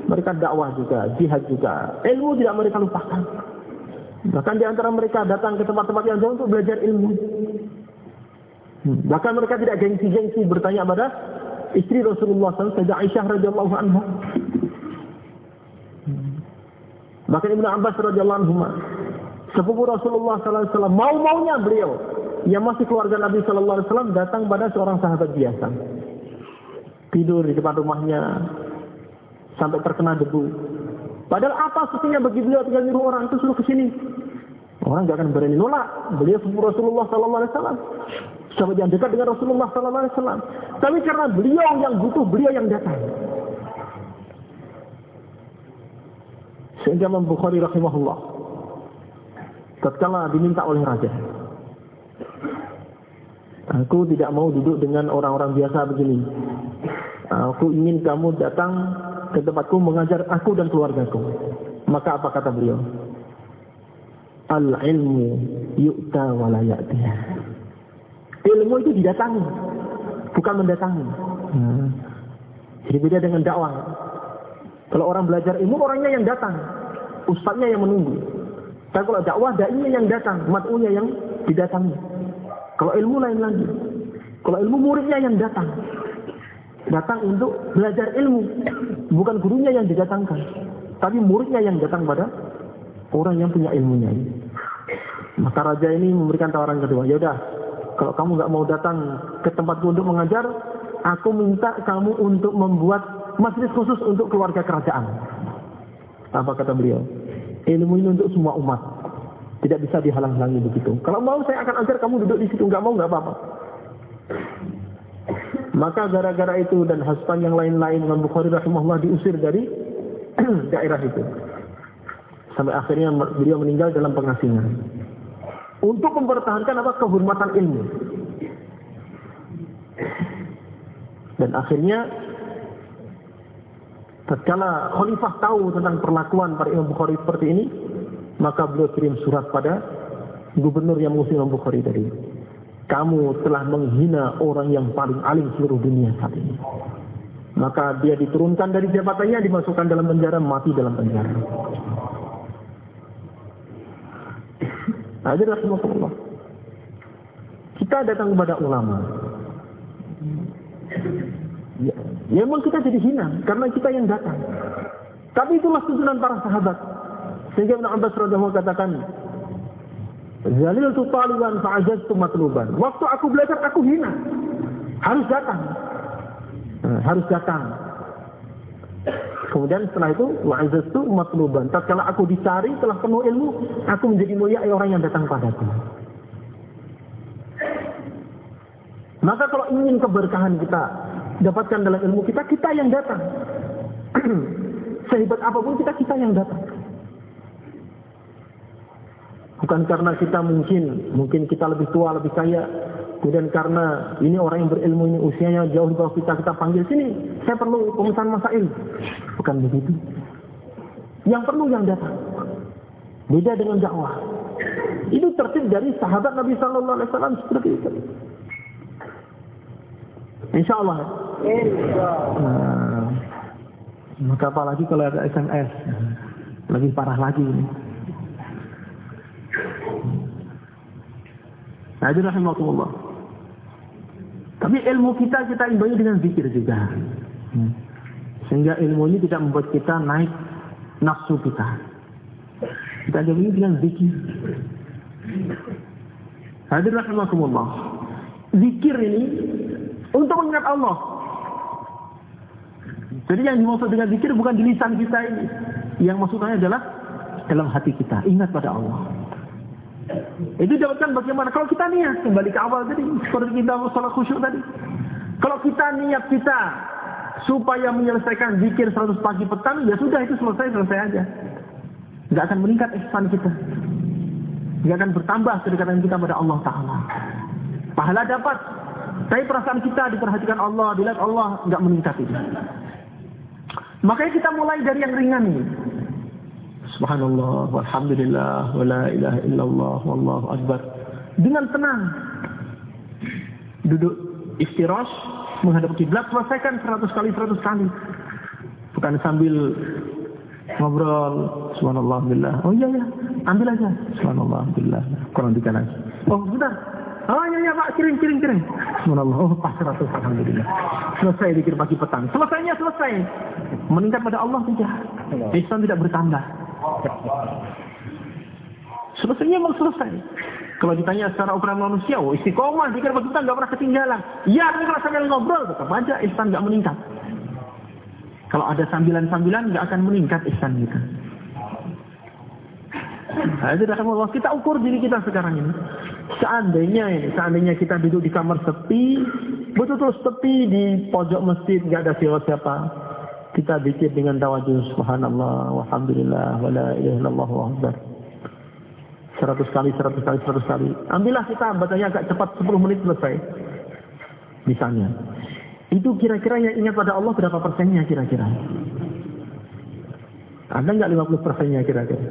Mereka dakwah juga, jihad juga. Ilmu tidak mereka lupakan. Bahkan di antara mereka datang ke tempat-tempat yang jauh untuk belajar ilmu. Bahkan mereka tidak gengsi-gengsi bertanya pada istri Rasulullah SAW, Sayyidah Aisyah radhiyallahu anha. Bahkan Ibnu Abbas radhiyallahu anhu sepupu Rasulullah SAW mau-maunya beliau yang masih keluarga Nabi Sallallahu Alaihi Wasallam datang pada seorang sahabat biasa tidur di depan rumahnya sampai terkena debu. Padahal apa sesungguhnya bagi beliau tinggal nyuruh orang itu suruh ke sini. Orang gak akan berani nolak. Beliau sepupu Rasulullah Sallallahu Alaihi Wasallam. Sahabat yang dekat dengan Rasulullah Sallallahu Alaihi Wasallam. Tapi karena beliau yang butuh, beliau yang datang. Sehingga Imam Bukhari rahimahullah. Tatkala diminta oleh raja. Aku tidak mau duduk dengan orang-orang biasa begini. Aku ingin kamu datang ke tempatku mengajar aku dan keluargaku. Maka apa kata beliau? Al-ilmu yu'ta wa la Ilmu itu didatangi, bukan mendatangi. Hmm. Jadi beda dengan dakwah. Kalau orang belajar ilmu, orangnya yang datang. Ustaznya yang menunggu. Tapi kalau dakwah, da'inya yang datang. Mat'unya yang didatangi. Kalau ilmu lain lagi. Kalau ilmu muridnya yang datang. Datang untuk belajar ilmu. Bukan gurunya yang didatangkan. Tapi muridnya yang datang pada orang yang punya ilmunya. Maka raja ini memberikan tawaran kedua. Ya udah, kalau kamu nggak mau datang ke tempatku untuk mengajar, aku minta kamu untuk membuat majelis khusus untuk keluarga kerajaan. Apa kata beliau? Ilmu ini untuk semua umat. Tidak bisa dihalang-halangi begitu. Kalau mau saya akan ajar kamu duduk di situ, nggak mau nggak apa-apa. Maka gara-gara itu dan hasban yang lain-lain Imam Bukhari rahimahullah diusir dari daerah itu. Sampai akhirnya beliau meninggal dalam pengasingan. Untuk mempertahankan apa kehormatan ilmu. Dan akhirnya tatkala khalifah tahu tentang perlakuan para Imam Bukhari seperti ini, maka beliau kirim surat pada gubernur yang mengusir Imam Bukhari tadi. Kamu telah menghina orang yang paling alim seluruh dunia saat ini. Maka dia diturunkan dari jabatannya, dimasukkan dalam penjara, mati dalam penjara. Hadir Rasulullah. Kita datang kepada ulama. Ya, ya memang kita jadi hina karena kita yang datang. Tapi itulah tuntunan para sahabat. Sehingga Ibn Abbas radhiyallahu katakan, tu taliban tu matluban. Waktu aku belajar aku hina. Harus datang. Nah, harus datang. Kemudian setelah itu wa'azatu matluban. Tatkala aku dicari telah penuh ilmu, aku menjadi mulia orang yang datang padaku. Maka kalau ingin keberkahan kita dapatkan dalam ilmu kita, kita yang datang. Sehebat apa pun kita, kita yang datang. Bukan karena kita mungkin, mungkin kita lebih tua, lebih kaya. Kemudian karena ini orang yang berilmu ini usianya jauh di bawah kita, kita panggil sini. Saya perlu pemesan masail. Bukan begitu. Yang perlu yang datang. Beda dengan dakwah. Itu tertib dari sahabat Nabi Sallallahu Alaihi Wasallam seperti itu. Insya Allah. Nah, maka apalagi kalau ada SMS, lebih parah lagi ini. Nah, itu rahimahullah. Tapi ilmu kita kita imbangi dengan zikir juga. Hmm. Sehingga ilmu ini tidak membuat kita naik nafsu kita. Kita imbangi dengan zikir. Hadir rahimahullah. Zikir ini untuk mengingat Allah. Jadi yang dimaksud dengan zikir bukan di lisan kita ini. Yang maksudnya adalah dalam hati kita. Ingat pada Allah. Itu dapatkan bagaimana? Kalau kita niat kembali ke awal tadi, seperti kita salat khusyuk tadi. Kalau kita niat kita supaya menyelesaikan zikir 100 pagi petang, ya sudah itu selesai selesai aja. Gak akan meningkat ihsan kita. Gak akan bertambah kedekatan kita pada Allah Taala. Pahala dapat, tapi perasaan kita diperhatikan Allah, dilihat Allah nggak meningkat itu. Makanya kita mulai dari yang ringan ini. Subhanallah, walhamdulillah, wa la ilaha illallah, wallahu akbar. Dengan tenang. Duduk istirahat, menghadap kiblat, selesaikan 100 kali, 100 kali. Bukan sambil ngobrol, subhanallah, billah. Oh iya ya, ambil aja. Subhanallah, billah. Kurang tiga lagi. Oh, bentar. Oh iya iya Pak, kirim kirim kirim. Subhanallah. Oh pas 100 alhamdulillah. Selesai dikir pagi petang. Selesainya selesai. Meningkat pada Allah tidak. Islam tidak bertambah. Selesainya mau selesai. Kalau ditanya secara ukuran manusia, oh istiqomah, pagi petang nggak pernah ketinggalan. Iya, tapi kalau sambil ngobrol tetap aja Islam nggak meningkat. Kalau ada sambilan-sambilan nggak akan meningkat Islam kita. Nah, kita ukur diri kita sekarang ini. Seandainya ini, seandainya kita duduk di kamar sepi, betul-betul sepi di pojok masjid, nggak ada siapa-siapa. Kita bikin dengan tawajuh subhanallah, walhamdulillah, wala ilaha illallah, wa akbar. Seratus kali, seratus kali, seratus kali. Ambillah kita bacanya agak cepat, 10 menit selesai. Misalnya. Itu kira-kira yang ingat pada Allah berapa persennya kira-kira? Ada nggak 50 persennya kira-kira?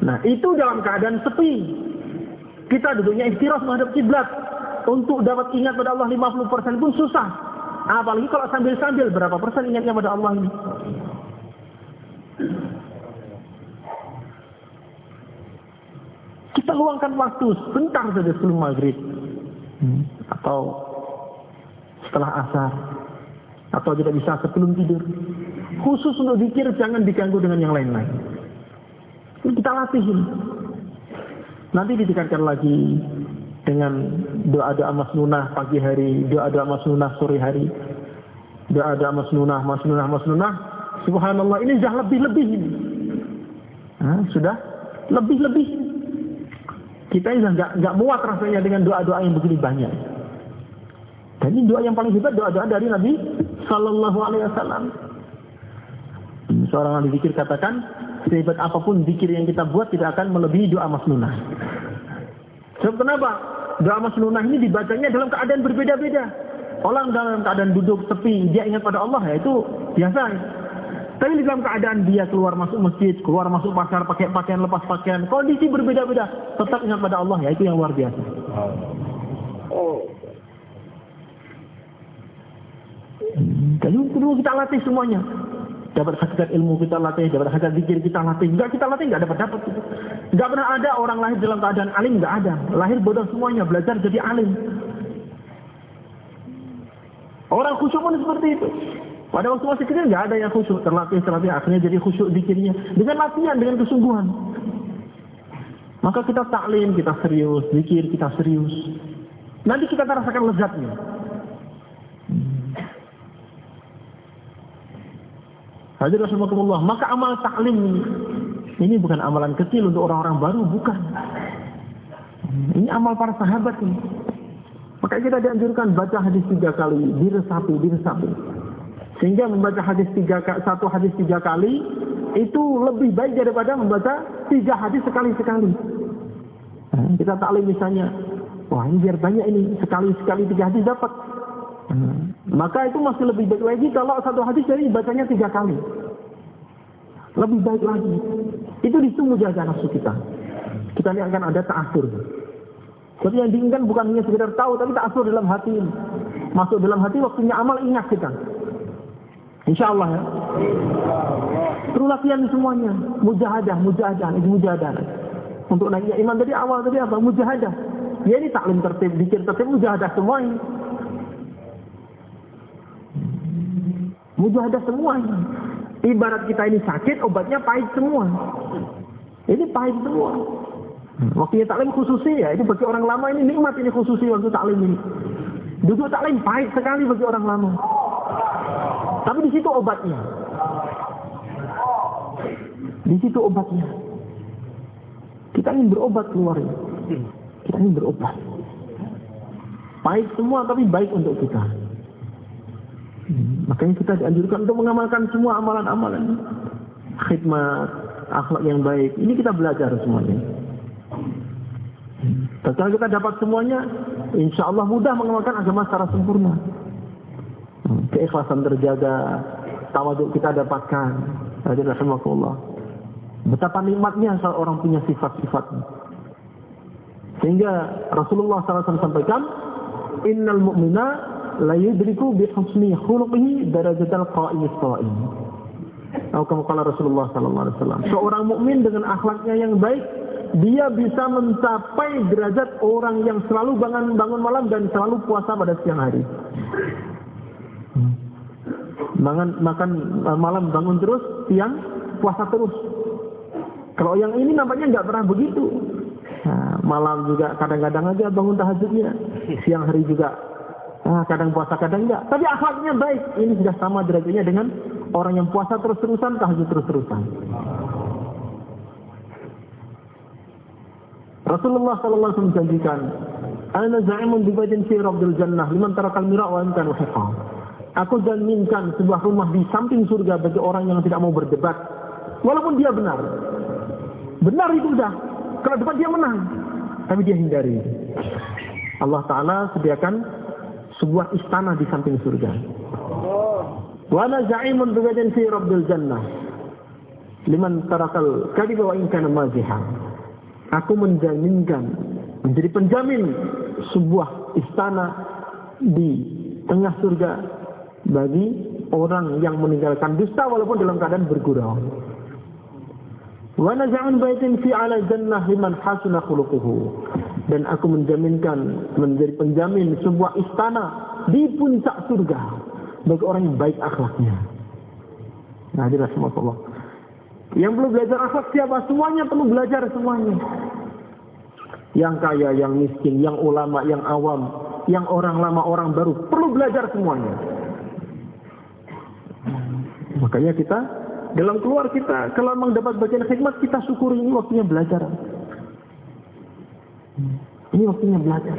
Nah, itu dalam keadaan sepi. Kita duduknya istirahat menghadap kiblat. Untuk dapat ingat pada Allah 50% pun susah. Apalagi kalau sambil-sambil berapa persen ingatnya pada Allah ini. Kita luangkan waktu sebentar saja sebelum maghrib. Hmm. Atau setelah asar. Atau tidak bisa sebelum tidur. Khusus untuk zikir jangan diganggu dengan yang lain-lain. Ini kita latih ini. Nanti ditingkatkan lagi dengan doa-doa masnunah pagi hari, doa-doa masnunah sore hari, doa-doa masnunah, masnunah, masnunah. Subhanallah ini sudah lebih-lebih ini. Sudah lebih-lebih. Kita ini sudah nggak muat rasanya dengan doa-doa yang begini banyak. Dan ini doa yang paling hebat doa-doa dari Nabi Sallallahu Alaihi Wasallam. Seorang ahli zikir katakan, sehebat apa pun zikir yang kita buat tidak akan melebihi doa masnunah. Sebab kenapa? Doa masnunah ini dibacanya dalam keadaan berbeda-beda. Orang dalam keadaan duduk sepi, dia ingat pada Allah, ya itu biasa. Tapi dalam keadaan dia keluar masuk masjid, keluar masuk pasar, pakai pakaian, lepas pakaian, kondisi berbeda-beda, tetap ingat pada Allah, ya itu yang luar biasa. Oh. Jadi perlu kita latih semuanya dapat hakikat ilmu kita latih, dapat hakikat zikir kita latih. Enggak kita latih enggak dapat dapat. Enggak pernah ada orang lahir dalam keadaan alim enggak ada. Lahir bodoh semuanya, belajar jadi alim. Orang khusyuk pun seperti itu. Pada waktu masih kecil enggak ada yang khusyuk, terlatih terlatih akhirnya jadi khusyuk zikirnya dengan latihan dengan kesungguhan. Maka kita taklim, kita serius, zikir kita serius. Nanti kita rasakan lezatnya. Hadirin rahimakumullah, maka amal taklim ini ini bukan amalan kecil untuk orang-orang baru, bukan. Ini amal para sahabat ini. Maka kita dianjurkan baca hadis tiga kali, diresapi, diresapi. Sehingga membaca hadis tiga, satu hadis tiga kali itu lebih baik daripada membaca tiga hadis sekali-sekali. Nah, kita taklim misalnya, wah ini biar banyak ini, sekali-sekali tiga hadis dapat. Nah, maka itu masih lebih baik lagi kalau satu hadis jadi bacanya tiga kali. Lebih baik lagi. Itu disuruh jaga nafsu kita. Kita ini akan ada ta'asur. Tapi yang diinginkan bukan hanya sekedar tahu, tapi tak asal dalam hati. Masuk dalam hati waktunya amal ingat kita. Insya Allah ya. Terus latihan semuanya. Mujahadah, mujahadah, ini mujahadah. Untuk naiknya iman tadi awal tadi apa? Mujahadah. Ya ini taklim tertib, dikir tertib, mujahadah semua ini. Mujahadah semua ini. Ibarat kita ini sakit, obatnya pahit semua. Ini pahit semua. Hmm. Waktunya taklim khususi ya, itu bagi orang lama ini nikmat ini khususi waktu taklim ini. Duduk taklim pahit sekali bagi orang lama. Tapi di situ obatnya. Di situ obatnya. Kita ingin berobat keluar. Kita ingin berobat. Pahit semua tapi baik untuk kita. Makanya kita dianjurkan untuk mengamalkan semua amalan-amalan. Khidmat, akhlak yang baik. Ini kita belajar semuanya. Setelah kita dapat semuanya, insya Allah mudah mengamalkan agama secara sempurna. Hmm, keikhlasan terjaga, tawaduk kita dapatkan. Rahimakumullah. Betapa nikmatnya seorang punya sifat-sifat. Sehingga Rasulullah SAW sampaikan, Innal mu'mina la yudriku bi husni khuluqihi darajatal qa'imis qa'im. Atau kamu Rasulullah sallallahu alaihi wasallam. Seorang mukmin dengan akhlaknya yang baik dia bisa mencapai derajat orang yang selalu bangun bangun malam dan selalu puasa pada siang hari. Bangun makan eh, malam bangun terus, siang puasa terus. Kalau yang ini nampaknya nggak pernah begitu. Nah, malam juga kadang-kadang aja bangun tahajudnya, siang hari juga nah, kadang puasa kadang enggak. Tapi akhlaknya baik. Ini sudah sama derajatnya dengan orang yang puasa terus-terusan, tahajud terus-terusan. Rasulullah sallallahu alaihi wasallam menjanjikan, "Ana za'imun bi baitin fi rabbil jannah liman tarakal mira' wa amkan wa Aku jaminkan sebuah rumah di samping surga bagi orang yang tidak mau berdebat. Walaupun dia benar. Benar itu sudah. Kalau debat dia menang. Tapi dia hindari. Allah Ta'ala sediakan sebuah istana di samping surga. Wa za'imun bi baitin fi rabbil jannah liman tarakal kadiba wa in kana mazihan aku menjaminkan menjadi penjamin sebuah istana di tengah surga bagi orang yang meninggalkan dusta walaupun dalam keadaan bergurau. Wa naz'an baitin fi 'ala jannah liman hasuna khuluquhu. Dan aku menjaminkan menjadi penjamin sebuah istana di puncak surga bagi orang yang baik akhlaknya. Nah, jelas Allah. Yang perlu belajar akhlak siapa? Semuanya perlu belajar semuanya. Yang kaya, yang miskin, yang ulama, yang awam, yang orang lama, orang baru perlu belajar semuanya. Makanya kita dalam keluar kita kalau memang dapat bagian khidmat kita syukuri ini waktunya belajar. Ini waktunya belajar.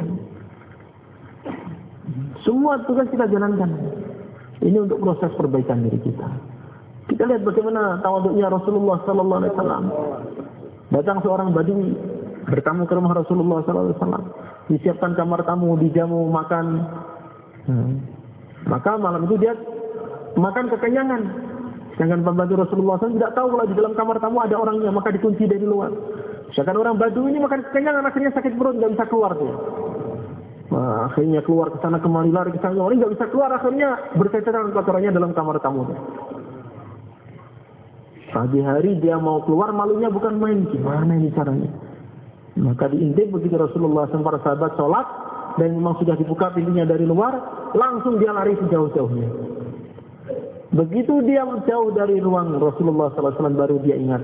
Semua tugas kita jalankan. Ini untuk proses perbaikan diri kita. Kita lihat bagaimana tawaduknya Rasulullah sallallahu alaihi wasallam. Datang seorang badui bertamu ke rumah Rasulullah sallallahu alaihi wasallam. Disiapkan kamar tamu, dijamu makan. Hmm. Maka malam itu dia makan kekenyangan. Sedangkan pembantu Rasulullah SAW tidak tahu kalau di dalam kamar tamu ada orangnya, maka dikunci dari luar. Sedangkan orang Badu ini makan kekenyangan, akhirnya sakit perut, nggak bisa keluar tuh. Nah, akhirnya keluar ke sana kemari lari ke sana, orang nggak bisa keluar, akhirnya berceceran kotorannya dalam kamar tamu. Pagi hari dia mau keluar malunya bukan main. Gimana ini caranya? Maka diintip begitu Rasulullah SAW para sahabat sholat dan memang sudah dibuka pintunya dari luar, langsung dia lari sejauh-jauhnya. Begitu dia jauh dari ruang Rasulullah SAW baru dia ingat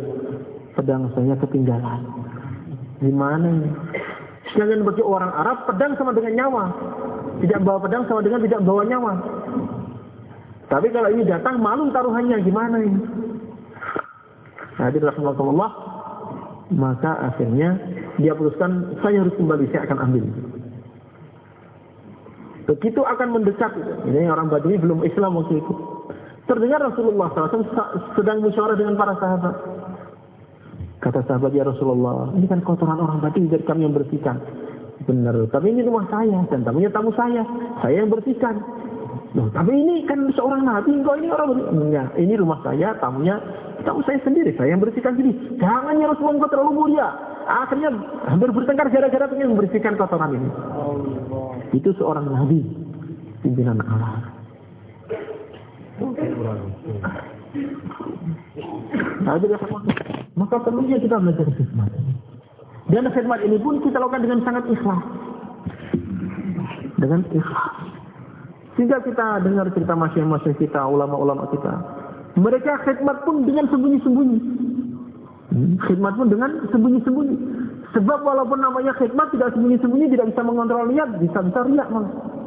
pedang saya ketinggalan. Gimana ini? Sedangkan bagi orang Arab pedang sama dengan nyawa. Tidak bawa pedang sama dengan tidak bawa nyawa. Tapi kalau ini datang malu taruhannya gimana ini? Hadir rahmatullah maka akhirnya dia putuskan saya harus kembali saya akan ambil. Begitu akan mendekat ini orang Badui belum Islam waktu itu. Terdengar Rasulullah SAW sedang musyawarah dengan para sahabat. Kata sahabat ya Rasulullah, ini kan kotoran orang Badui dari kami yang bersihkan. Benar, tapi ini rumah saya dan tamunya tamu saya. Saya yang bersihkan. Loh, tapi ini kan seorang nabi, kok ini orang ya, ini rumah saya, tamunya tamu saya sendiri, saya yang bersihkan sendiri. Jangan ya Rasulullah kau terlalu mulia. Akhirnya hampir bertengkar gara-gara ingin membersihkan kotoran ini. Allah. Itu seorang nabi, pimpinan Allah. Maka perlunya kita belajar khidmat. Dan khidmat ini pun kita lakukan dengan sangat ikhlas. Dengan ikhlas. Sehingga kita dengar cerita masyarakat kita, ulama-ulama kita. Mereka khidmat pun dengan sembunyi-sembunyi. Hmm, khidmat pun dengan sembunyi-sembunyi. Sebab walaupun namanya khidmat tidak sembunyi-sembunyi, tidak bisa mengontrol niat, bisa-bisa riak malah.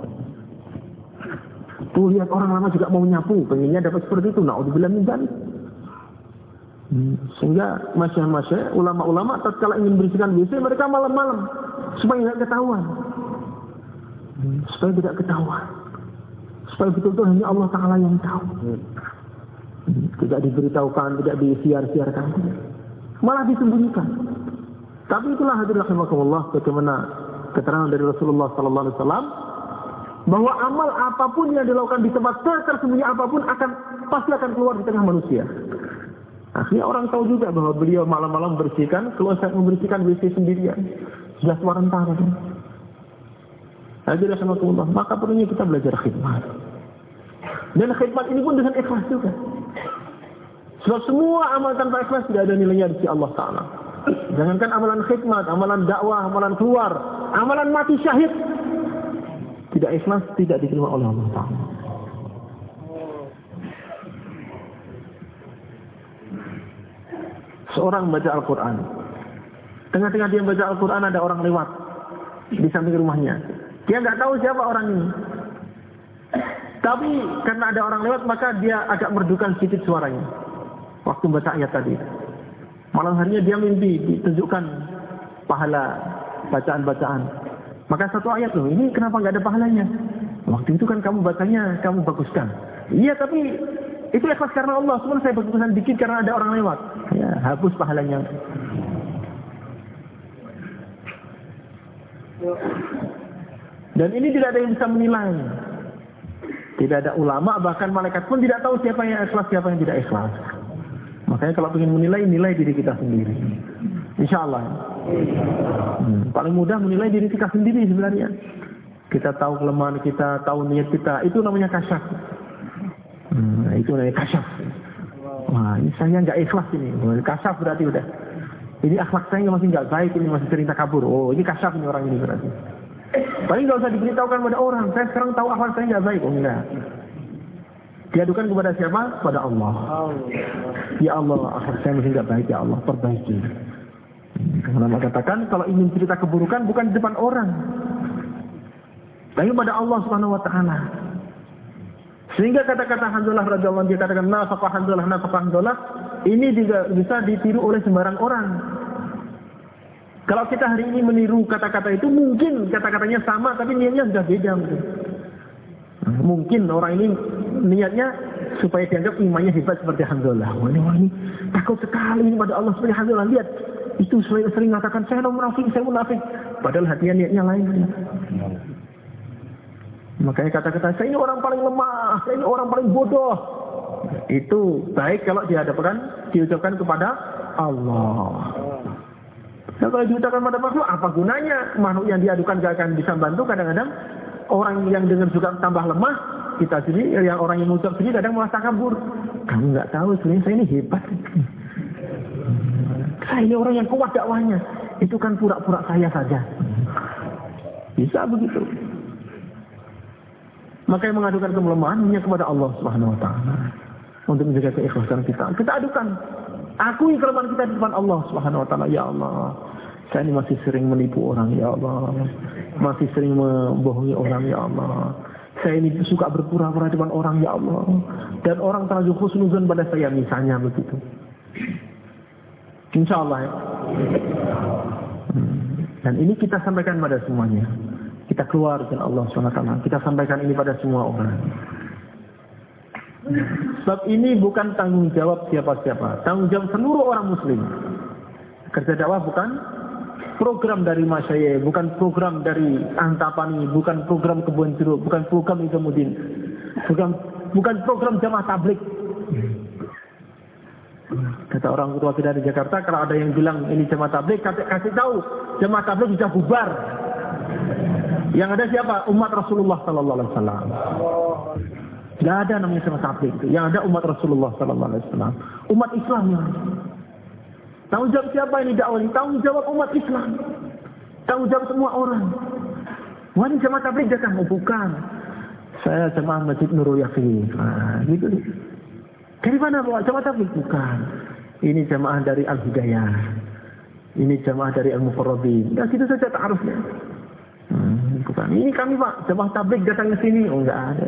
Tuh lihat orang lama juga mau nyapu, pengennya dapat seperti itu. Nah, udah. Hmm, sehingga masyarakat ulama-ulama tatkala ingin bersihkan WC mereka malam-malam supaya tidak ketahuan. Hmm, supaya tidak ketahuan. Supaya betul-betul hanya Allah Ta'ala yang tahu. Hmm, tidak diberitahukan, tidak disiar-siarkan. Malah disembunyikan. Tapi itulah hadir rahimakumullah bagaimana keterangan dari Rasulullah sallallahu alaihi wasallam bahwa amal apa pun yang dilakukan di tempat tersembunyi apa pun akan pasti akan keluar di tengah manusia. Akhirnya orang tahu juga bahwa beliau malam-malam bersihkan, keluar saat membersihkan WC sendirian. Sudah sementara. Hadir Allah. Maka perlunya kita belajar khidmat. Dan khidmat ini pun dengan ikhlas juga. Sebab semua amal tanpa ikhlas tidak ada nilainya di sisi Allah Ta'ala. Jangankan amalan khidmat, amalan dakwah, amalan keluar, amalan mati syahid, tidak ikhlas tidak diterima oleh Allah Taala. Seorang baca Al-Quran. Tengah-tengah dia baca Al-Quran ada orang lewat di samping rumahnya. Dia nggak tahu siapa orang ini. Tapi karena ada orang lewat maka dia agak merdukan sedikit suaranya. Waktu baca ayat tadi. Malam harinya dia mimpi ditunjukkan pahala bacaan-bacaan. Maka satu ayat loh, ini kenapa nggak ada pahalanya? Waktu itu kan kamu bacanya, kamu baguskan. Iya, tapi itu ikhlas karena Allah. Cuma saya baguskan dikit karena ada orang lewat. Ya, hapus pahalanya. Dan ini tidak ada yang bisa menilai. Tidak ada ulama, bahkan malaikat pun tidak tahu siapa yang ikhlas, siapa yang tidak ikhlas. Makanya kalau ingin menilai, nilai diri kita sendiri. Insya Allah. Hmm. Paling mudah menilai diri kita sendiri sebenarnya. Kita tahu kelemahan kita, tahu niat kita, itu namanya kasyaf. Hmm, itu namanya kasyaf. Wah, ini saya nggak ikhlas ini. Kasyaf berarti udah. Ini akhlak saya masih nggak baik, ini masih cerita kabur. Oh, ini kasyaf ini orang ini berarti. Paling nggak usah diberitahukan pada orang. Saya sekarang tahu akhlak saya nggak baik. Oh enggak. Diadukan kepada siapa? Pada Allah. Ya Allah, akhlak saya masih nggak baik ya Allah, perbaiki. Karena katakan kalau ingin cerita keburukan bukan di depan orang. Tapi pada Allah Subhanahu wa taala. Sehingga kata-kata Hanzalah radhiyallahu anhu dia katakan nafaqah Hanzalah nafaqah Hanzalah ini juga bisa ditiru oleh sembarang orang. Kalau kita hari ini meniru kata-kata itu mungkin kata-katanya sama tapi niatnya sudah beda mungkin. Mungkin orang ini niatnya supaya dianggap imannya hebat seperti Hanzalah. Wah ini, wah ini takut sekali ini pada Allah seperti Hanzalah. Lihat itu sering, mengatakan saya munafik, saya munafik. Padahal hatinya niatnya lain. Makanya kata-kata saya ini orang paling lemah, saya ini orang paling bodoh. Itu baik kalau dihadapkan, diucapkan kepada Allah. Nah, kalau diucapkan pada makhluk, apa gunanya? Makhluk yang diadukan gak akan bisa bantu kadang-kadang orang yang dengar juga tambah lemah, kita sendiri, yang orang yang mengucap sendiri kadang merasa kabur. Kamu nggak tahu sebenarnya saya ini hebat. Saya ini orang yang kuat dakwahnya. Itu kan pura-pura saya saja. Bisa begitu. Maka yang mengadukan kelemahan hanya kepada Allah Subhanahu wa taala untuk menjaga keikhlasan kita. Kita adukan. Akui kelemahan kita di depan Allah Subhanahu wa taala. Ya Allah, saya ini masih sering menipu orang ya Allah. Masih sering membohongi orang ya Allah. Saya ini suka berpura-pura depan orang ya Allah. Dan orang terlalu khusnuzan pada saya misalnya begitu. Insya Allah ya. Dan ini kita sampaikan pada semuanya. Kita keluar dengan Allah SWT. Kita sampaikan ini pada semua orang. Sebab ini bukan tanggung jawab siapa-siapa. Tanggung jawab seluruh orang muslim. Kerja dakwah bukan program dari Masyaye, bukan program dari Antapani, bukan program kebun jeruk, bukan program kemudian, bukan bukan program jamaah tablik. Kata orang tua kita di Jakarta, kalau ada yang bilang ini jamaah tablik, kasih, kasih tahu jamaah tablik sudah bubar. Yang ada siapa? Umat Rasulullah Sallallahu Alaihi Wasallam. Tidak ada namanya jamaah tablik itu. Yang ada umat Rasulullah Sallallahu Alaihi Wasallam. Umat Islam yang Tanggung jawab siapa ini dakwah ini? Tanggung jawab umat Islam. Tanggung jawab semua orang. Wah ini jamaah tabligh datang? Oh bukan. Saya jemaah Masjid Nurul Yakin. Nah, gitu. Dari mana bawa jamaah tabligh? Bukan. Ini jamaah dari Al-Hidayah. Ini jamaah dari Al-Mufarrabin. Ya gitu saja ta'arufnya. Hmm, bukan. Ini kami Pak, jamaah tabligh datang ke sini. Oh enggak ada.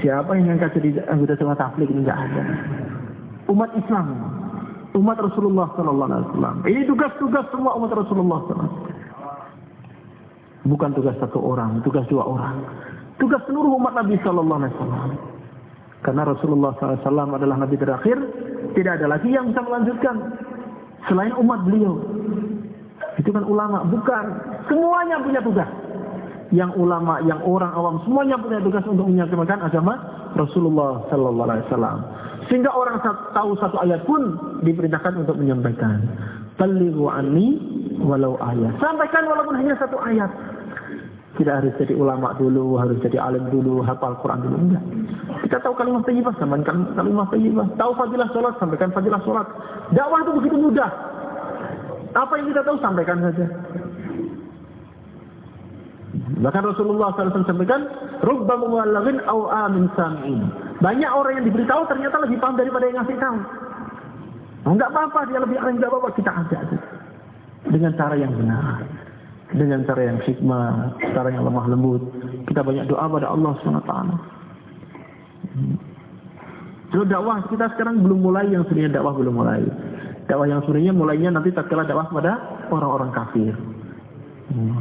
Siapa yang ngangkat jadi anggota jamaah tabligh? Enggak ada. Umat Islam umat Rasulullah Sallallahu Alaihi Wasallam. Ini tugas-tugas semua umat Rasulullah Sallallahu Bukan tugas satu orang, tugas dua orang. Tugas seluruh umat Nabi Sallallahu Alaihi Wasallam. Karena Rasulullah SAW adalah Nabi terakhir, tidak ada lagi yang bisa melanjutkan selain umat beliau. Itu kan ulama, bukan. Semuanya punya tugas. Yang ulama, yang orang awam, semuanya punya tugas untuk menyampaikan agama Rasulullah Sallallahu Alaihi Wasallam. Sehingga orang tahu satu ayat pun diperintahkan untuk menyampaikan. Balighu walau ayat. Sampaikan walaupun hanya satu ayat. Tidak harus jadi ulama dulu, harus jadi alim dulu, hafal Quran dulu. Enggak. Kita tahu kalimat tayyibah, sampaikan kalimat tayyibah. Tahu fadilah sholat, sampaikan fadilah sholat. Dakwah itu begitu mudah. Apa yang kita tahu, sampaikan saja. Bahkan Rasulullah SAW sampaikan, Rubba muwallagin au amin sami'in. Banyak orang yang diberitahu ternyata lebih paham daripada yang ngasih tahu. Enggak apa-apa, dia lebih alim, enggak apa-apa, kita ajak. Dengan cara yang benar. Dengan cara yang hikmah, cara yang lemah lembut. Kita banyak doa pada Allah SWT. So, dakwah kita sekarang belum mulai yang sebenarnya dakwah belum mulai. Dakwah yang sebenarnya mulainya nanti tatkala dakwah pada orang-orang kafir.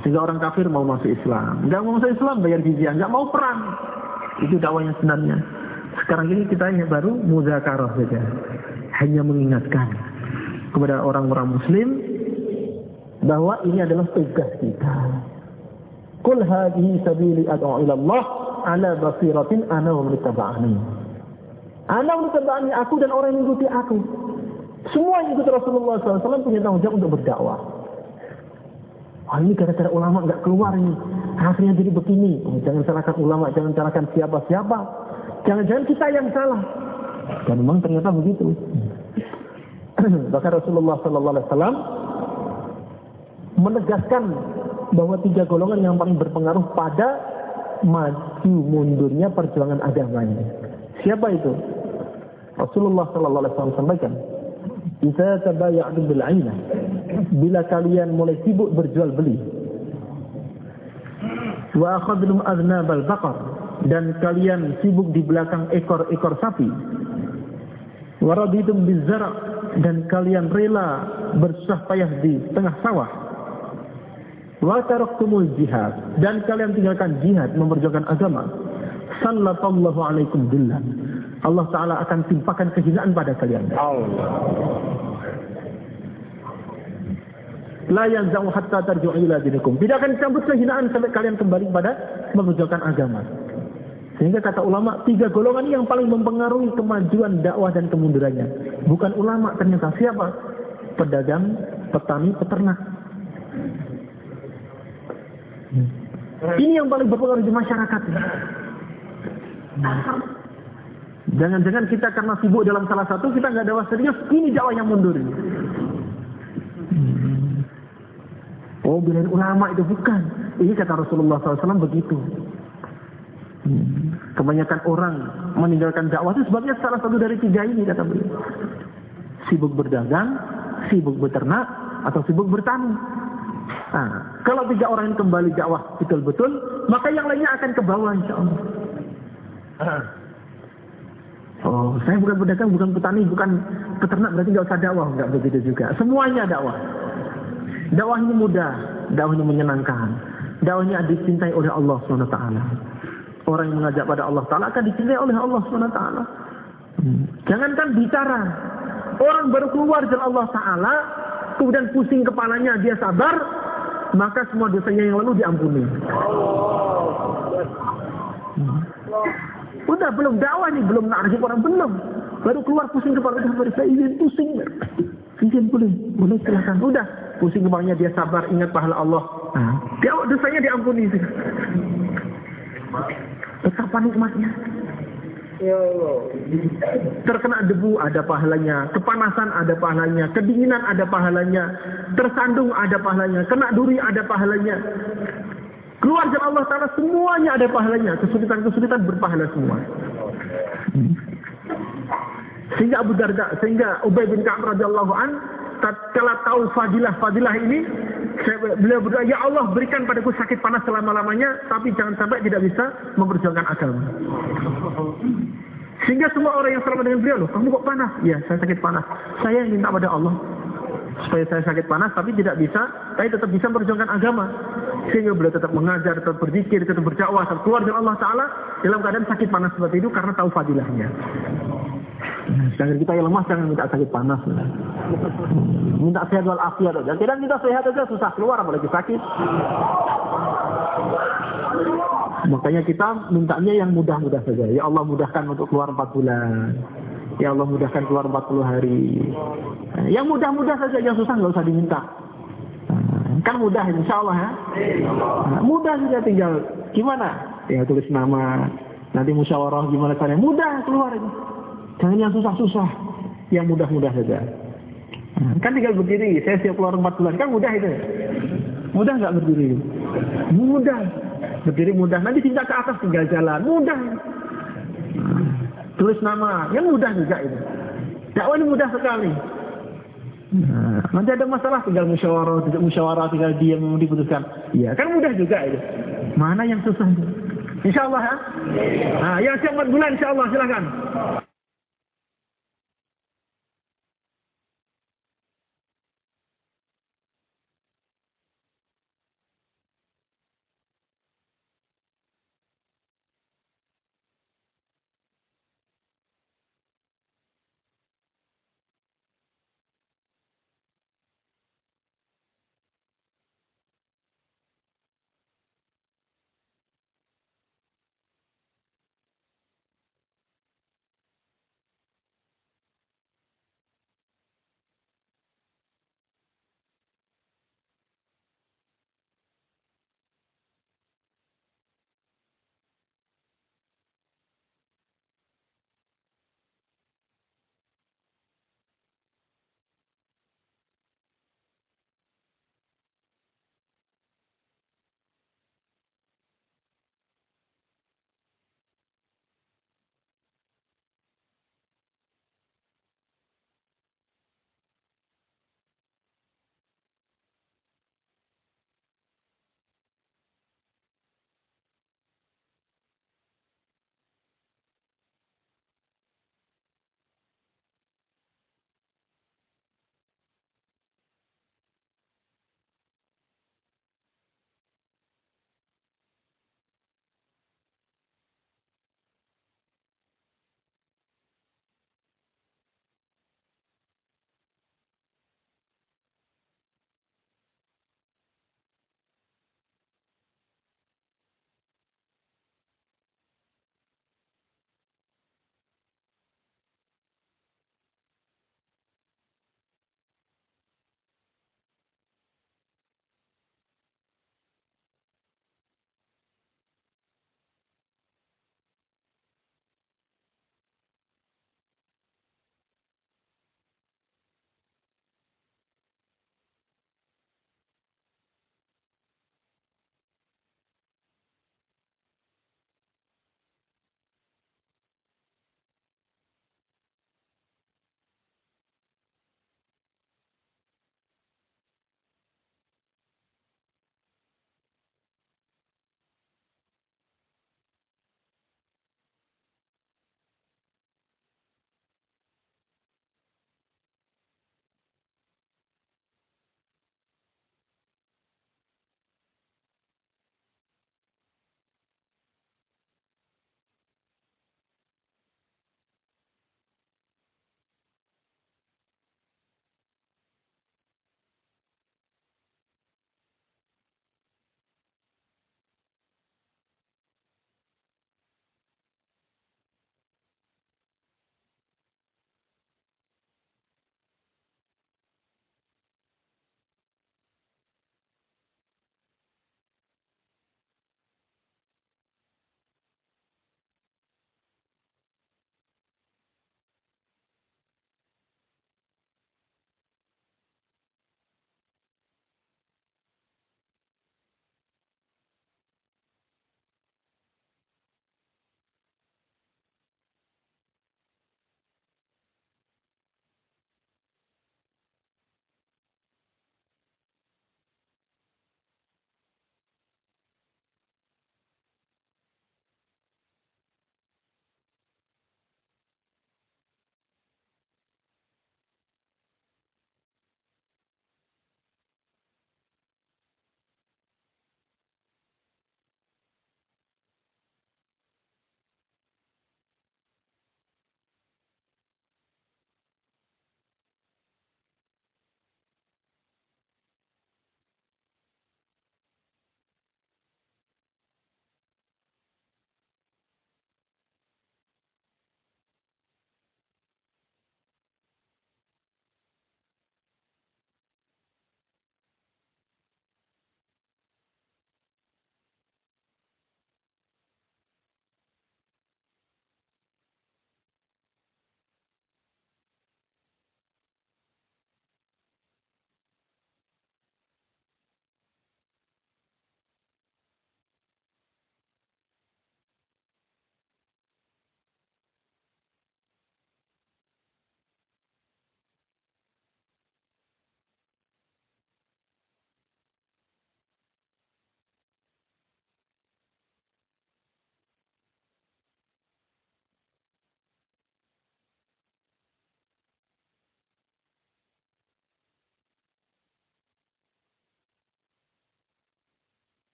Sehingga orang kafir mau masuk Islam. Enggak mau masuk Islam bayar jizyah, enggak mau perang. Itu dakwah yang sebenarnya. Sekarang ini kita hanya baru muzakarah saja. Hanya mengingatkan kepada orang-orang muslim bahwa ini adalah tugas kita. Kul hadhihi sabili ad'u ila Allah ala basiratin ana wa mittaba'ani. Ana wa mittaba'ani aku dan orang yang mengikuti aku. Semua yang ikut Rasulullah SAW punya tanggung jawab untuk berdakwah. Wah ini gara-gara ulama nggak keluar ini. Akhirnya jadi begini. Oh, jangan salahkan ulama, jangan salahkan siapa-siapa. Jangan-jangan kita yang salah. Dan memang ternyata begitu. Bahkan Rasulullah Sallallahu Alaihi Wasallam menegaskan bahwa tiga golongan yang paling berpengaruh pada maju mundurnya perjuangan agama ini. Siapa itu? Rasulullah Sallallahu Alaihi Wasallam sampaikan, "Jika tabaya'tu bil aina." Bila kalian mulai sibuk berjual beli, wa akhadlum aznabal baqar dan kalian sibuk di belakang ekor-ekor sapi. Waraditum bizara dan kalian rela bersusah payah di tengah sawah. Wa taraktumul jihad dan kalian tinggalkan jihad memperjuangkan agama. Sallallahu alaikum billah. Allah taala akan timpakan kehinaan pada kalian. Allah. La yanza'u hatta tarju'u ila dinikum. Tidak akan dicabut kehinaan sampai kalian kembali pada memperjuangkan agama. Sehingga kata ulama, tiga golongan yang paling mempengaruhi kemajuan dakwah dan kemundurannya. Bukan ulama ternyata siapa? Pedagang, petani, peternak. Ini yang paling berpengaruh di masyarakat. Jangan-jangan kita karena sibuk dalam salah satu, kita nggak dakwah serius, ini dakwah yang mundur. Oh, bilang ulama itu bukan. Ini kata Rasulullah SAW begitu. Kebanyakan orang meninggalkan dakwah itu sebabnya salah satu dari tiga ini kata beliau. Sibuk berdagang, sibuk beternak, atau sibuk bertani. Nah, kalau tiga orang yang kembali dakwah betul-betul, maka yang lainnya akan ke bawah insya Allah. Oh, saya bukan pedagang, bukan petani, bukan peternak, berarti nggak usah dakwah, nggak begitu juga. Semuanya dakwah. Dakwah ini mudah, dakwah ini menyenangkan. Dakwahnya dicintai oleh Allah SWT. Orang yang mengajak pada Allah Taala akan dicintai oleh Allah SWT. Hmm. Jangankan bicara, orang baru keluar dari Allah Taala, kemudian pusing kepalanya, dia sabar, maka semua dosanya yang lalu diampuni. Hmm. Udah belum dakwah nih, belum narjib orang belum. Baru keluar pusing kepala udah baru saya izin pusing. Izin boleh, boleh silakan. Udah pusing kepalanya dia sabar ingat pahala Allah. Nah, dia dosanya diampuni. Betapa nikmatnya. Ya Terkena debu ada pahalanya, kepanasan ada pahalanya, kedinginan ada pahalanya, tersandung ada pahalanya, kena duri ada pahalanya. Keluar dari Allah Ta'ala semuanya ada pahalanya. Kesulitan-kesulitan berpahala semua. Sehingga Abu Darda, sehingga Ubay bin Ka'ab radhiyallahu an tatkala tahu fadilah-fadilah ini, beliau berdoa, "Ya Allah, berikan padaku sakit panas selama-lamanya, tapi jangan sampai tidak bisa memperjuangkan agama." Sehingga semua orang yang selamat dengan beliau, loh, kamu kok panas? Ya, saya sakit panas. Saya minta pada Allah supaya saya sakit panas, tapi tidak bisa, tapi tetap bisa memperjuangkan agama. Sehingga beliau tetap mengajar, tetap berzikir, tetap berdakwah, tetap keluar dari Allah Ta'ala dalam keadaan sakit panas seperti itu karena tahu fadilahnya. Jangan kita yang lemah jangan minta sakit panas. Minta sehat wal afiat aja. Tidak minta sehat aja susah keluar apalagi sakit. Makanya kita mintanya yang mudah-mudah saja. Ya Allah mudahkan untuk keluar 4 bulan. Ya Allah mudahkan keluar 40 hari. Yang mudah-mudah saja, yang susah nggak usah diminta. Kan mudah insya Allah ya. Mudah saja tinggal gimana? Ya tulis nama, nanti musyawarah gimana caranya. Mudah keluar ini. Jangan yang susah-susah, yang mudah-mudah saja. Nah, kan tinggal berdiri, saya siap keluar 4 bulan, kan mudah itu. Mudah nggak berdiri? Mudah. Berdiri mudah. Nanti tinggal ke atas tinggal jalan, mudah. Tulis nama, yang mudah juga itu. Dakwah ini mudah sekali. Nah, nanti ada masalah tinggal musyawarah, tidak musyawarah, tinggal diam diputuskan. Iya, kan mudah juga itu. Mana yang susah? Insya Allah ya. Nah, yang siap 4 bulan insya Allah silakan.